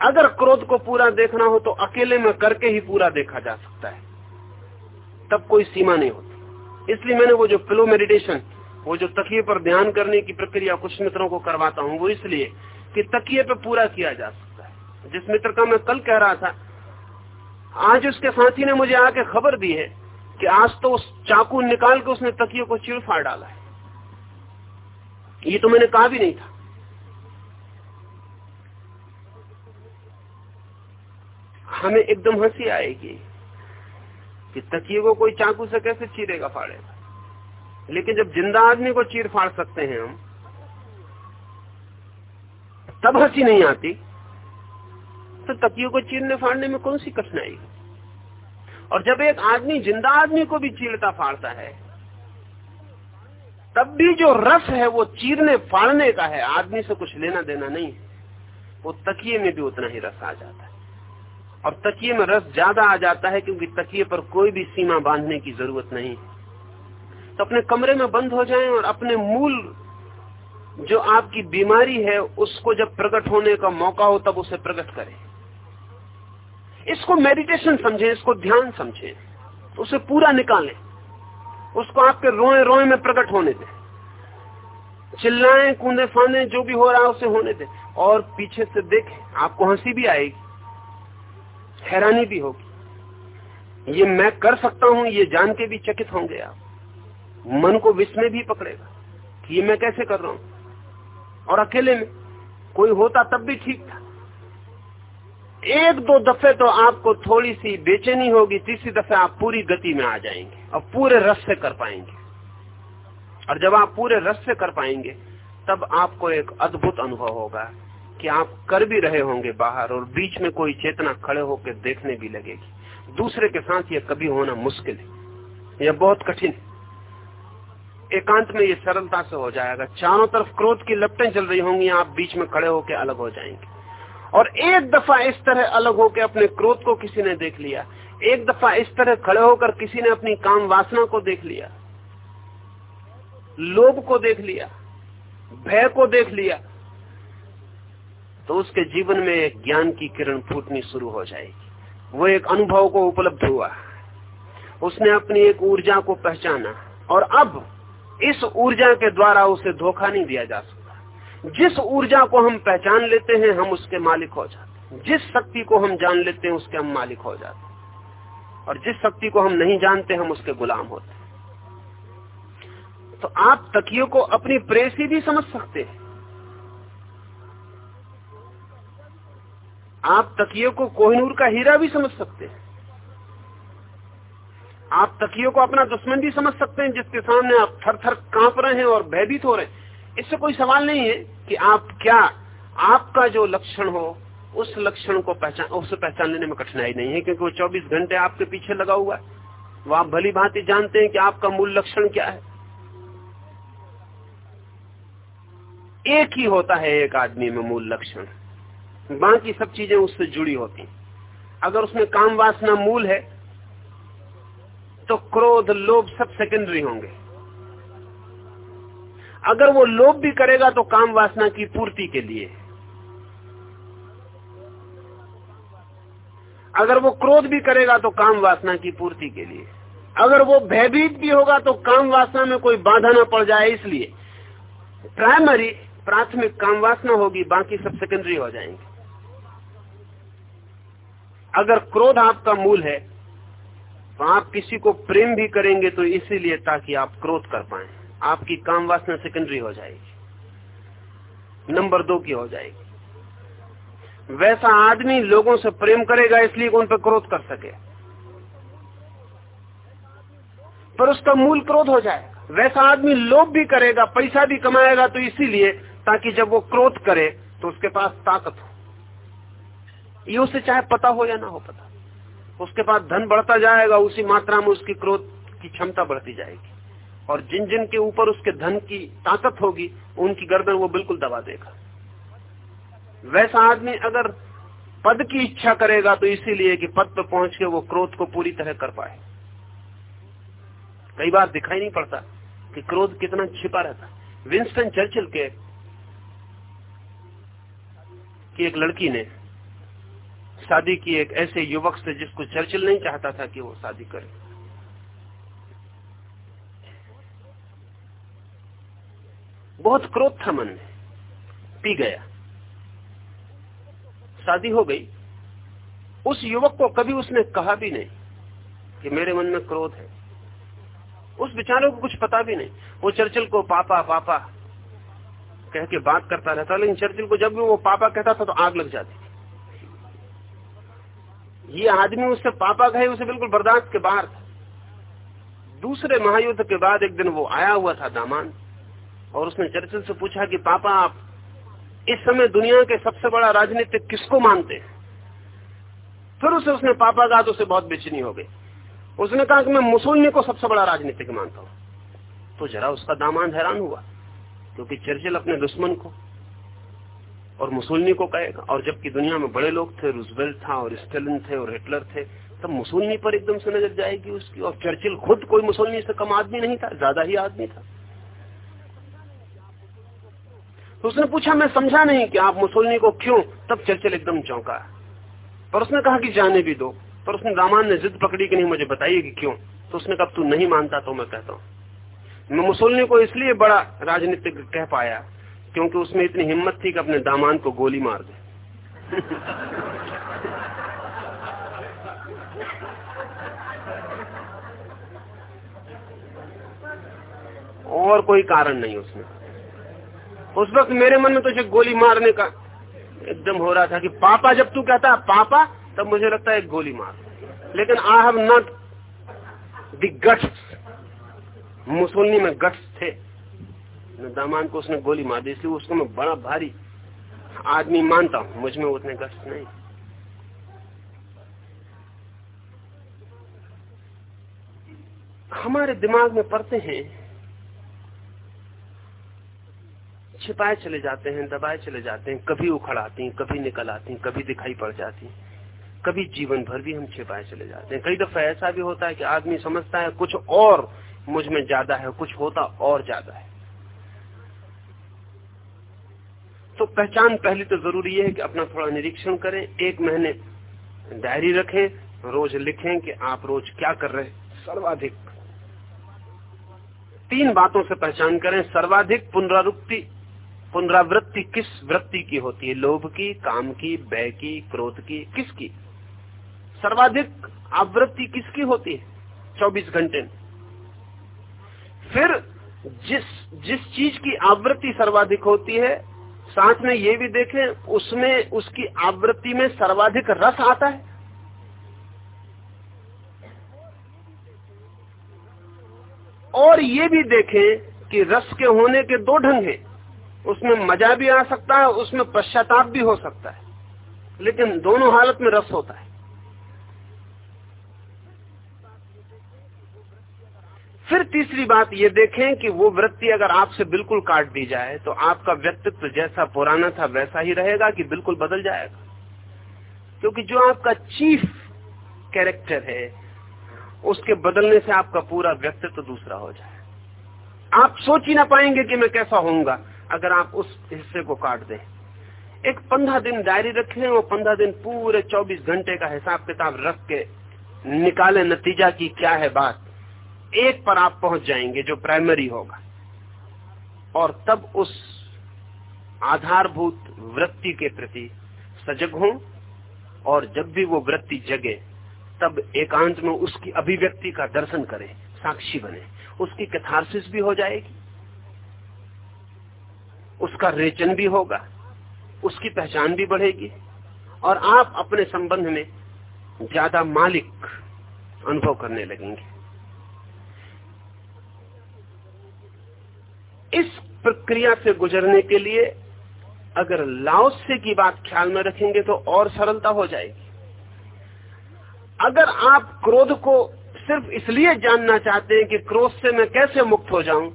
[SPEAKER 2] अगर क्रोध को पूरा देखना हो तो अकेले में करके ही पूरा देखा जा सकता है। तब कोई सीमा नहीं होती। इसलिए मैंने वो जो फ्लो मेडिटेशन वो जो तकिए पर ध्यान करने की प्रक्रिया कुछ मित्रों को करवाता हूँ, वो इसलिए कि तकिए पे पूरा किया जा सकता है। जिस मित्र का मैं कल कह रहा था, आज उसके साथी ने मुझे आके खबर दी है कि आज तो उस चाकू निकाल के उसने तकिए को चिड़ फाड़ डाला है। ये तो मैंने कहा भी नहीं था। हमें एकदम हँसी आएगी कि तकिए को कोई चाकू से कैसे चीरेगा फाड़ेगा। लेकिन जब ज़िंदा आदमी को चीर फाड़ सकते हैं हम, तब हँसी नहीं आती। तो तकियों को चीरने फाड़ने में कौन सी कठिनाई और जब एक आदमी, ज़िंदा आदमी को भी चीरता फाड़ता है, तब भी जो रस है वो चीरने, फाड़ने का है। आदमी से कुछ लेना देना नहीं है। वो तकिए में भी उतना ही रस आ जाता है। और तकिए में रस ज़्यादा आ जाता है क्योंकि तकिए पर कोई भी सीमा बांधने की ज़रूरत नहीं तो अपने कमरे में बंद हो जाएँ और अपने मूल जो आपकी बीमारी है, उसको जब प्रकट होने का मौका हो, तब उसे प्रकट करें। इसको मेडिटेशन समझें, इसको ध्यान समझें, उसे पूरा निकालें, उसको आपके रोए रोए में प्रकट होने दें। चिल्लाएँ, कूदे फाने जो भी हो रहा है उसे होने दें। और पीछे से देखें, आपको हँसी भी आएगी, हैरानी भी होगी। ये मैं कर सकता हूँ, ये जान के भी चकित होंगे आप। मन को विस्मय भी पकड़ेगा कि ये मैं कैसे कर रहा हूँ। और अकेले में, कोई होता तब भी ठीक था। एक दो दफे तो आपको थोड़ी सी बेचैनी होगी, तीसरी दफे आप पूरी गति में आ जाएँगे और पूरे रस से कर पाएँगे। और जब आप पूरे रस से कर पाएँगे, तब आपको एक अद्भुत अनुभव होगा कि आप कर भी रहे होंगे बाहर और बीच में कोई चेतना खड़े होकर देखने भी लगेगी। दूसरे के साथ यह कभी होना मुश्किल है। यह बहुत कठिन एकांत में ये सरलता से हो जाएगा। चारों तरफ़ क्रोध की लपटें चल रही होंगी, आप बीच में खड़े होकर अलग हो जाएँगे। और एक दफ़ा इस तरह अलग होकर अपने क्रोध को किसी ने देख लिया। एक दफ़ा इस तरह खड़े होकर किसी ने अपनी काम वासना को देख लिया। लोभ को देख लिया। भय को देख लिया। तो उसके जीवन में एक ज्ञान की किरण फूटनी शुरू हो जाएगी। वो एक अनुभव को उपलब्ध हुआ। उसने अपनी एक ऊर्जा को पहचाना। और अब इस ऊर्जा के द्वारा उसे धोखा नहीं दिया जा सकता। जिस ऊर्जा को हम पहचान लेते हैं, हम उसके मालिक हो जाते हैं। जिस शक्ति को हम जान लेते हैं, उसके हम मालिक हो जाते हैं। और जिस शक्ति को हम नहीं जानते, हम उसके गुलाम होते हैं। तो आप तकियों को अपनी प्रेसी भी समझ सकते हैं। आप तकियों को कोहिनूर का हीरा भी समझ सकते हैं। आप तकियों को अपना दुश्मन भी समझ सकते हैं, जिसके सामने आप थर थर काँप रहे हैं और भयभीत हो रहे हैं। इससे कोई सवाल नहीं है कि आप क्या, आपका जो लक्षण हो, उस लक्षण को पहचान, उसे पहचान लेने में कठिनाई नहीं है, क्योंकि वो 24 घंटे आपके पीछे लगा हुआ है। वो आप भली भांति जानते हैं कि आपका मूल लक्षण क्या है। एक ही होता है एक आदमी में मूल लक्षण। बाकी सब चीज़ें उससे जुड़ी होती अगर उसमें काम वासना मूल है तो क्रोध, लोभ सब सेकेंडरी होंगे। अगर वो लोभ भी करेगा तो काम वासना की पूर्ति के लिए। अगर वो क्रोध भी करेगा तो काम वासना की पूर्ति के लिए। अगर वो भयभीत भी होगा तो काम वासना में कोई बाधा ना पड़ जाए इसलिए। प्राइमरी प्राथमिक काम वासना होगी, बाकी सब सेकेंडरी हो जाएँगे। अगर क्रोध आपका मूल है तो आप किसी को प्रेम भी करेंगे तो इसीलिए ताकि आप क्रोध कर पाए। आपकी काम वासना सेकेंडरी हो जाएगी। नंबर दो की हो जाएगी। वैसा आदमी लोगों से प्रेम करेगा इसलिए उन पर क्रोध कर सके। पर उसका मूल क्रोध हो जाएगा। वैसा आदमी लोभ भी करेगा, पैसा भी कमाएगा तो इसीलिए ताकि जब वो क्रोध करे तो उसके पास ताकत हो। ये उसे चाहे पता हो या ना हो पता। उसके पास धन बढ़ता जाएगा, उसी मात्रा में उसकी क्रोध की क्षमता बढ़ती जाएगी। और जिन जिन के ऊपर उसके धन की ताकत होगी, उनकी गर्दन वो बिल्कुल दबा देगा। वैसा आदमी अगर पद की इच्छा करेगा तो इसीलिए कि पद पर पहुँच के वो क्रोध को पूरी तरह कर पाए। कई बार दिखाई नहीं पड़ता कि क्रोध कितना छिपा रहता। विंस्टन चर्चिल के, की एक लड़की ने शादी की एक ऐसे युवक से जिसको चर्चिल नहीं चाहता था कि वो शादी करे। बहुत क्रोध था मन में। पी गया। शादी हो गई। उस युवक को कभी उसने कहा भी नहीं कि मेरे मन में क्रोध है। उस बेचारे को कुछ पता भी नहीं। वो चर्चिल को, पापा पापा, कह के बात करता रहता लेकिन चर्चिल को जब भी वो पापा कहता था तो आग लग जाती ये आदमी उससे पापा कहे, उसे बिल्कुल बर्दाश्त के बाहर था। दूसरे महायुद्ध के बाद एक दिन वो आया हुआ था दामान और उसने चर्चिल से पूछा कि, पापा, आप इस समय दुनिया के सबसे बड़ा राजनीतिक किसको मानते हैं? फिर उसे उसने पापा कहा तो उसे बहुत बेचनी हो गई। उसने कहा कि, मैं मुसोलनी को सबसे बड़ा राजनीतिक मानता हूँ। तो जरा उसका दामान हैरान हुआ, क्योंकि चर्चिल अपने दुश्मन को और मुसोलनी को कहेगा। और जबकि दुनिया में बड़े लोग थे, रूजवेल्ट था और स्टेलिन थे और हिटलर थे, तब मुसोलनी पर एकदम से नज़र जाएगी उसकी। और चर्चिल खुद कोई मुसोलनी से कम आदमी नहीं था, ज़्यादा ही आदमी था। तो उसने पूछा, मैं समझा नहीं कि आप मुसोलनी को क्यों? तब चर्चिल एकदम चौंका। पर उसने कहा कि जाने भी दो। पर उसने, दामान ने जिद पकड़ी कि नहीं, मुझे बताइए कि क्यों? तो उसने कहा तू नहीं मानता तो मैं कहता हूँ। मैं मुसोलनी को इसलिए बड़ा राजनीतिक कह पाया क्योंकि उसमें इतनी हिम्मत थी कि अपने दामान को गोली मार दे। <laughs> और कोई कारण नहीं उसमें। उस वक्त मेरे मन में तुझे गोली मारने का एकदम हो रहा था कि पापा, जब तू कहता है पापा, तब मुझे लगता है गोली मार। लेकिन I have not the guts. Mussolini में गट्स थे। दामान को उसने गोली मार दी, इसलिए उसको मैं बड़ा भारी आदमी मानता हूँ। मुझमें उतने गट्स नहीं। हमारे दिमाग में पड़ते हैं छिपाए चले जाते हैं, दबाए चले जाते हैं, कभी उखड़ आती हैं, कभी निकल आती हैं, कभी दिखाई पड़ जाती कभी जीवन भर भी हम छिपाए चले जाते हैं। कई दफ़ा ऐसा भी होता है कि आदमी समझता है कुछ और मुझमें ज़्यादा है, कुछ होता और ज़्यादा है। तो पहचान पहली तो ज़रूरी है कि अपना थोड़ा निरीक्षण करें, एक महीने डायरी रखें, रोज लिखें कि आप रोज क्या कर रहे सर्वाधिक। तीन बातों से पहचान करें, सर्वाधिक पुनरावृत्ति पुनरावृत्ति किस वृत्ति की होती है? लोभ की, काम की व्यय की, क्रोध की, किसकी? सर्वाधिक आवृत्ति किसकी होती है? 24 घंटे फिर जिस जिस चीज़ की आवृत्ति सर्वाधिक होती है, साथ में ये भी देखें, उसमें, उसकी आवृत्ति में सर्वाधिक रस आता है। और ये भी देखें कि रस के होने के दो ढंग हैं। उसमें मज़ा भी आ सकता है, उसमें पश्चाताप भी हो सकता है। लेकिन दोनों हालत में रस होता है। फिर तीसरी बात ये देखें कि वो वृत्ति अगर आपसे बिल्कुल काट दी जाए तो आपका व्यक्तित्व जैसा पुराना था, वैसा ही रहेगा कि बिल्कुल बदल जाएगा। क्योंकि जो आपका चीफ कैरेक्टर है, उसके बदलने से आपका पूरा व्यक्तित्व दूसरा हो जाए। आप सोच ही ना पाएँगे कि मैं कैसा होऊँगा। अगर आप उस हिस्से को काट दें। एक पंद्रह दिन डायरी रखें और पंद्रह दिन पूरे चौबीस घंटे का हिसाब किताब रख के निकाले नतीजा की क्या है बात। एक पर आप पहुँच जाएँगे जो प्राइमरी होगा। और तब उस आधारभूत वृत्ति के प्रति सजग हों और जब भी वो वृत्ति जगे, तब एकांत में उसकी अभिव्यक्ति का दर्शन करें, साक्षी बने। उसकी कथारसिस भी हो जाएगी। उसका रेचन भी होगा, उसकी पहचान भी बढ़ेगी, और आप अपने संबंध में ज़्यादा मालिक अनुभव करने लगेंगे। इस प्रक्रिया से गुजरने के लिए अगर लाओसे की बात ख्याल में रखेंगे तो और सरलता हो जाएगी। अगर आप क्रोध को सिर्फ़ इसलिए जानना चाहते हैं कि क्रोध से मैं कैसे मुक्त हो जाऊँ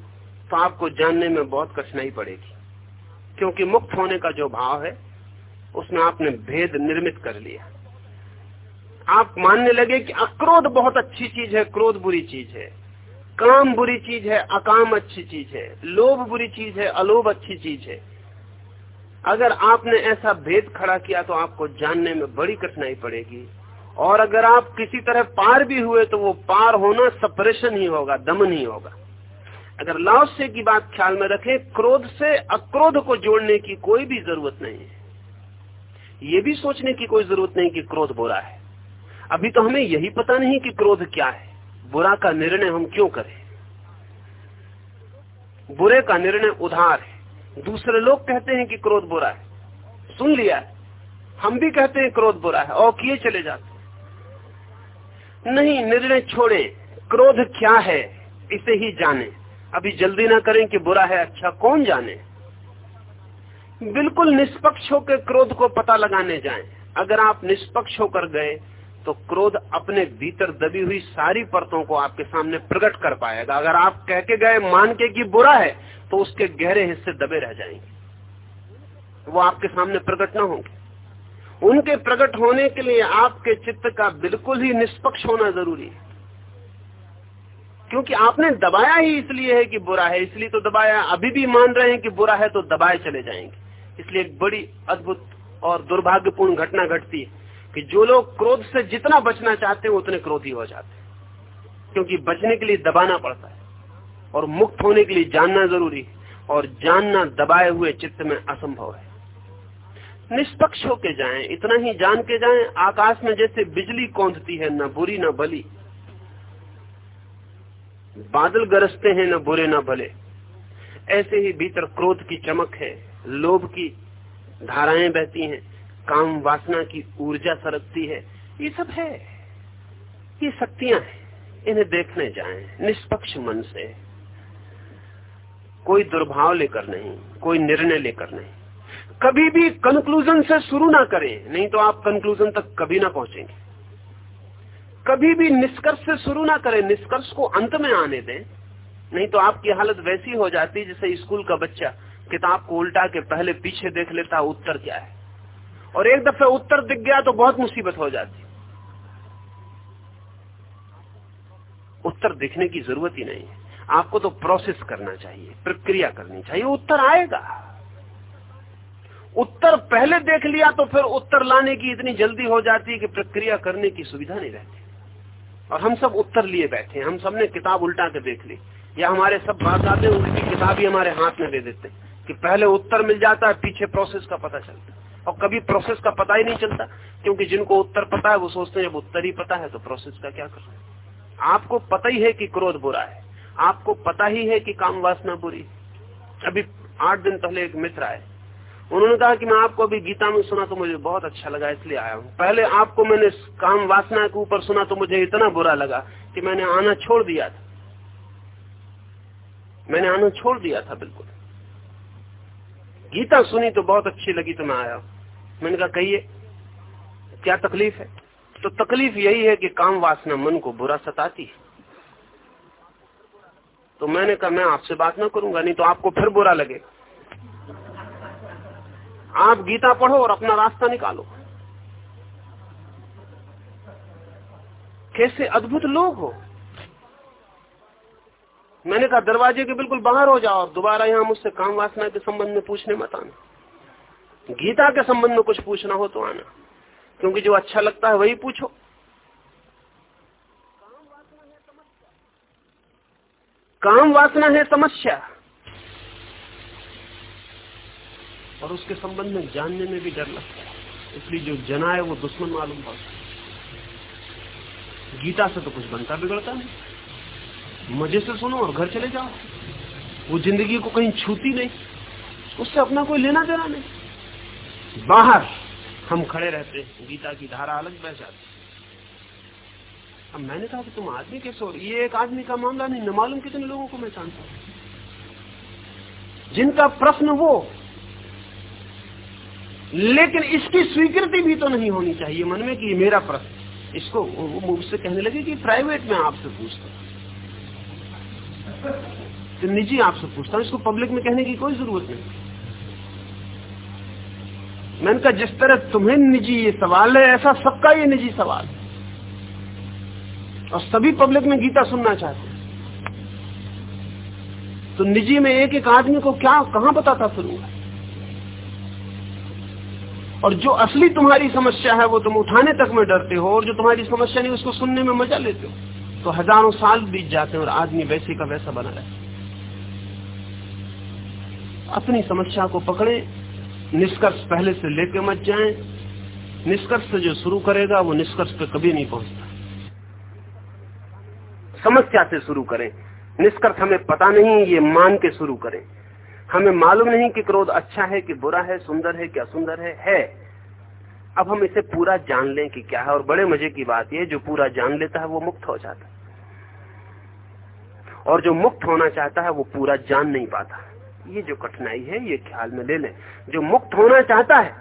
[SPEAKER 2] तो आपको जानने में बहुत कठिनाई पड़ेगी। क्योंकि मुक्त होने का जो भाव है उसमें आपने भेद निर्मित कर लिया। आप मानने लगे कि अक्रोध बहुत अच्छी चीज़ है, क्रोध बुरी चीज़ है। काम बुरी चीज़ है, अकाम अच्छी चीज़ है। लोभ बुरी चीज़ है, अलोभ अच्छी चीज़ है। अगर आपने ऐसा भेद खड़ा किया तो आपको जानने में बड़ी कठिनाई पड़ेगी। और अगर आप किसी तरह पार भी हुए तो वो पार होना सपरेशन ही होगा, दमन ही होगा। अगर लाओसे की बात ख्याल में रखें, क्रोध से अक्रोध को जोड़ने की कोई भी ज़रूरत नहीं है। ये भी सोचने की कोई ज़रूरत नहीं कि क्रोध बुरा है। अभी तो हमें यही पता नहीं कि क्रोध क्या है। बुरा का निर्णय हम क्यों करें? बुरे का निर्णय उधार है। दूसरे लोग कहते हैं कि क्रोध बुरा है। सुन लिया है। हम भी कहते हैं क्रोध बुरा है। और किए चले जाते नहीं, निर्णय छोड़े। क्रोध क्या है, इसे ही जाने। अभी जल्दी ना करें कि बुरा है अच्छा कौन जाने? बिल्कुल निष्पक्ष होकर क्रोध को पता लगाने जाएँ। अगर आप निष्पक्ष होकर गए तो क्रोध अपने भीतर दबी हुई सारी परतों को आपके सामने प्रकट कर पाएगा। अगर आप कह के गए, मान के कि बुरा है तो उसके गहरे हिस्से दबे रह जाएँगे। वो आपके सामने प्रकट ना होंगे। उनके प्रकट होने के लिए आपके चित्त का बिल्कुल ही निष्पक्ष होना ज़रूरी है। क्योंकि आपने दबाया ही इसलिए है कि बुरा है, इसलिए तो दबाया। अभी भी मान रहे हैं कि बुरा है तो दबाए चले जाएँगे। इसलिए एक बड़ी अद्भुत और दुर्भाग्यपूर्ण घटना घटती है कि जो लोग क्रोध से जितना बचना चाहते हैं उतने क्रोधी हो जाते हैं। क्योंकि बचने के लिए दबाना पड़ता है और मुक्त होने के लिए जानना ज़रूरी है और जानना दबाए हुए चित्त में असंभव है। निष्पक्ष होके जाएँ, इतना ही जान के जाएँ, आकाश में जैसे बिजली कौंधती है, न बुरी, न भली। बादल गरजते हैं, न बुरे न भले। ऐसे ही भीतर क्रोध की चमक है, लोभ की धाराएँ बहती हैं, काम वासना की ऊर्जा सरकती है। ये सब है, ये शक्तियाँ हैं, इन्हें देखने जाएँ, निष्पक्ष मन से। कोई दुर्भाव लेकर नहीं, कोई निर्णय लेकर नहीं। कभी भी कंक्लूजन से शुरू ना करें, नहीं तो आप कंक्लूजन तक कभी ना पहुँचेंगे। कभी भी निष्कर्ष से शुरू ना करें, निष्कर्ष को अंत में आने दें। नहीं तो आपकी हालत वैसी हो जाती जैसे स्कूल का बच्चा किताब को उल्टा के पहले पीछे देख लेता, उत्तर क्या है? और एक दफे उत्तर दिख गया तो बहुत मुसीबत हो जाती। उत्तर दिखने की ज़रूरत ही नहीं है। आपको तो प्रोसेस करना चाहिए, प्रक्रिया करनी चाहिए, उत्तर आएगा। उत्तर पहले देख लिया तो फिर उत्तर लाने की इतनी जल्दी हो जाती है कि प्रक्रिया करने की सुविधा नहीं रहती। और हम सब उत्तर लिए बैठे हम सबने किताब उल्टा के देख ली। या हमारे सब बात आते उनकी किताब ही हमारे हाथ में दे देते कि पहले उत्तर मिल जाता है, पीछे प्रोसेस का पता चलता और कभी प्रोसेस का पता ही नहीं चलता, क्योंकि जिनको उत्तर पता है, वो सोचते हैं, जब उत्तर ही पता है तो प्रोसेस का क्या करना आपको पता ही है कि क्रोध बुरा है। आपको पता ही है कि काम वासना बुरी अभी आठ दिन पहले एक मित्र आए उन्होंने कहा कि मैं आपको अभी गीता में सुना तो मुझे बहुत अच्छा लगा, इसलिए आया हूँ। पहले आपको मैंने काम वासना के ऊपर सुना तो मुझे इतना बुरा लगा कि मैंने आना छोड़ दिया था। मैंने आना छोड़ दिया था, बिल्कुल। गीता सुनी तो बहुत अच्छी लगी तो मैं आया मैंने कहा, कहिए, क्या तकलीफ़ है? तो तकलीफ़ यही है कि काम वासना मन को बुरा सताती है। तो मैंने कहा, मैं आपसे बात ना करूँगा, नहीं तो आपको फिर बुरा लगेगा। आप गीता पढ़ो और अपना रास्ता निकालो। कैसे अद्भुत लोग हो। मैंने कहा, दरवाजे के बिल्कुल बाहर हो जाओ और दोबारा यहाँ मुझसे काम वासना के संबंध में पूछने मत आना। गीता के संबंध में कुछ पूछना हो तो आना, क्योंकि जो अच्छा लगता है वही पूछो। काम वासना है समस्या और उसके संबंध में जानने में भी डर लगता है। इसलिए जो जना है वो दुश्मन मालूम पड़ता गीता से तो कुछ बनता बिगड़ता नहीं। मज़े से सुनो और घर चले जाओ। वो ज़िंदगी को कहीं छूती नहीं। उससे अपना कोई लेना देना नहीं। बाहर हम खड़े रहते गीता की धारा अलग बह जाती अब मैंने कहा कि तुम आदमी कैसे हो? ये एक आदमी का मामला नहीं। न मालूम कितने लोगों को मैं जानता हूँ। जिनका प्रश्न वो लेकिन इसकी स्वीकृति भी तो नहीं होनी चाहिए मन में कि मेरा प्रश्न इसको वो मुझसे कहने लगे कि प्राइवेट में आपसे पूछता तो निजी आपसे पूछता हूँ। इसको पब्लिक में कहने की कोई ज़रूरत नहीं। मैंने कहा जिस तरह तुम्हें निजी ये सवाल है, ऐसा सबका ये निजी सवाल है। और सभी पब्लिक में गीता सुनना चाहते हैं। तो निजी में एक एक आदमी को क्या, कहाँ बताता शुरू फिरूँगा? और जो असली तुम्हारी समस्या है, वो तुम उठाने तक में डरते हो, और जो तुम्हारी समस्या नहीं, उसको सुनने में मज़ा लेते हो। तो हज़ारों साल बीत जाते हैं, और आदमी वैसे का वैसा बना रहता अपनी समस्या को पकड़े, निष्कर्ष पहले से लेके मत जाए। निष्कर्ष से जो शुरू करेगा, वो निष्कर्ष पे कभी नहीं पहुँचता। समस्या से शुरू करें। निष्कर्ष हमें पता नहीं, ये मान के शुरू करें। हमें मालूम नहीं कि क्रोध अच्छा है कि बुरा है, सुंदर है, क्या सुंदर है है। अब हम इसे पूरा जान लें कि क्या है, और बड़े मज़े की बात यह जो पूरा जान लेता है वो मुक्त हो जाता है। और जो मुक्त होना चाहता है वो पूरा जान नहीं पाता। ये जो कठिनाई है, ये ख्याल में ले लें। जो मुक्त होना चाहता है,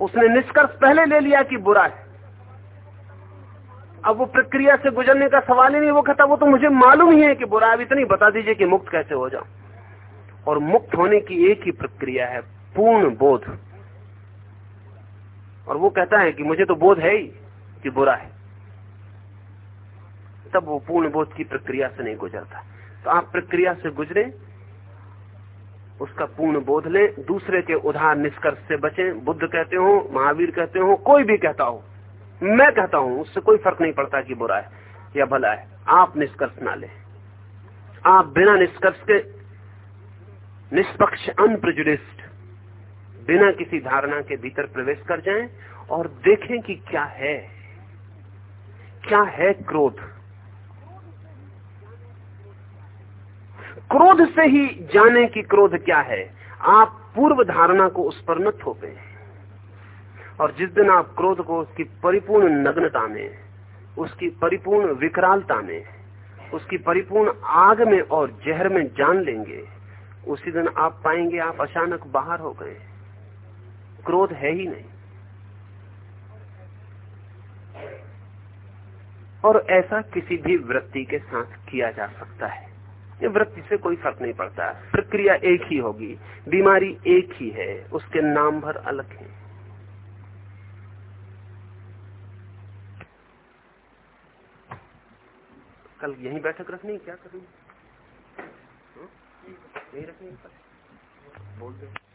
[SPEAKER 2] उसने निष्कर्ष पहले ले लिया कि बुरा है। अब वो प्रक्रिया से गुजरने का सवाल ही नहीं, वो कहता, वो तो मुझे मालूम ही है कि बुरा अब इतनी बता दीजिए कि मुक्त कैसे हो जाऊँ? और मुक्त होने की एक ही प्रक्रिया है, पूर्ण बोध। और वो कहता है कि मुझे तो बोध है ही कि बुरा है। तब वो पूर्ण बोध की प्रक्रिया से नहीं गुजरता। तो आप प्रक्रिया से गुजरे, उसका पूर्ण बोध ले, दूसरे के उधार निष्कर्ष से बचे। बुद्ध कहते हो, महावीर कहते हो, कोई भी कहता हो, मैं कहता हूँ, उससे कोई फ़र्क नहीं पड़ता कि बुरा है या भला है। आप निष्कर्ष ना ले। आप बिना निष्कर्ष के निष्पक्ष अनप्रिजुडिस्ड बिना किसी धारणा के भीतर प्रवेश कर जाएँ और देखें कि क्या है। क्या है क्रोध? क्रोध से ही जाने कि क्रोध क्या है। आप पूर्व धारणा को उस पर न थोपे। और जिस दिन आप क्रोध को उसकी परिपूर्ण नग्नता में, उसकी परिपूर्ण विकरालता में, उसकी परिपूर्ण आग में और जहर में जान लेंगे उसी दिन आप पाएँगे आप अचानक बाहर हो गए। क्रोध है ही नहीं। और ऐसा किसी भी वृत्ति के साथ किया जा सकता है। ये वृत्ति से कोई फ़र्क नहीं पड़ता। प्रक्रिया एक ही होगी। बीमारी एक ही है। उसके नाम भर अलग है। कल यही बैठक रखनी क्या करनी नहीं रखेंगे बोल दे।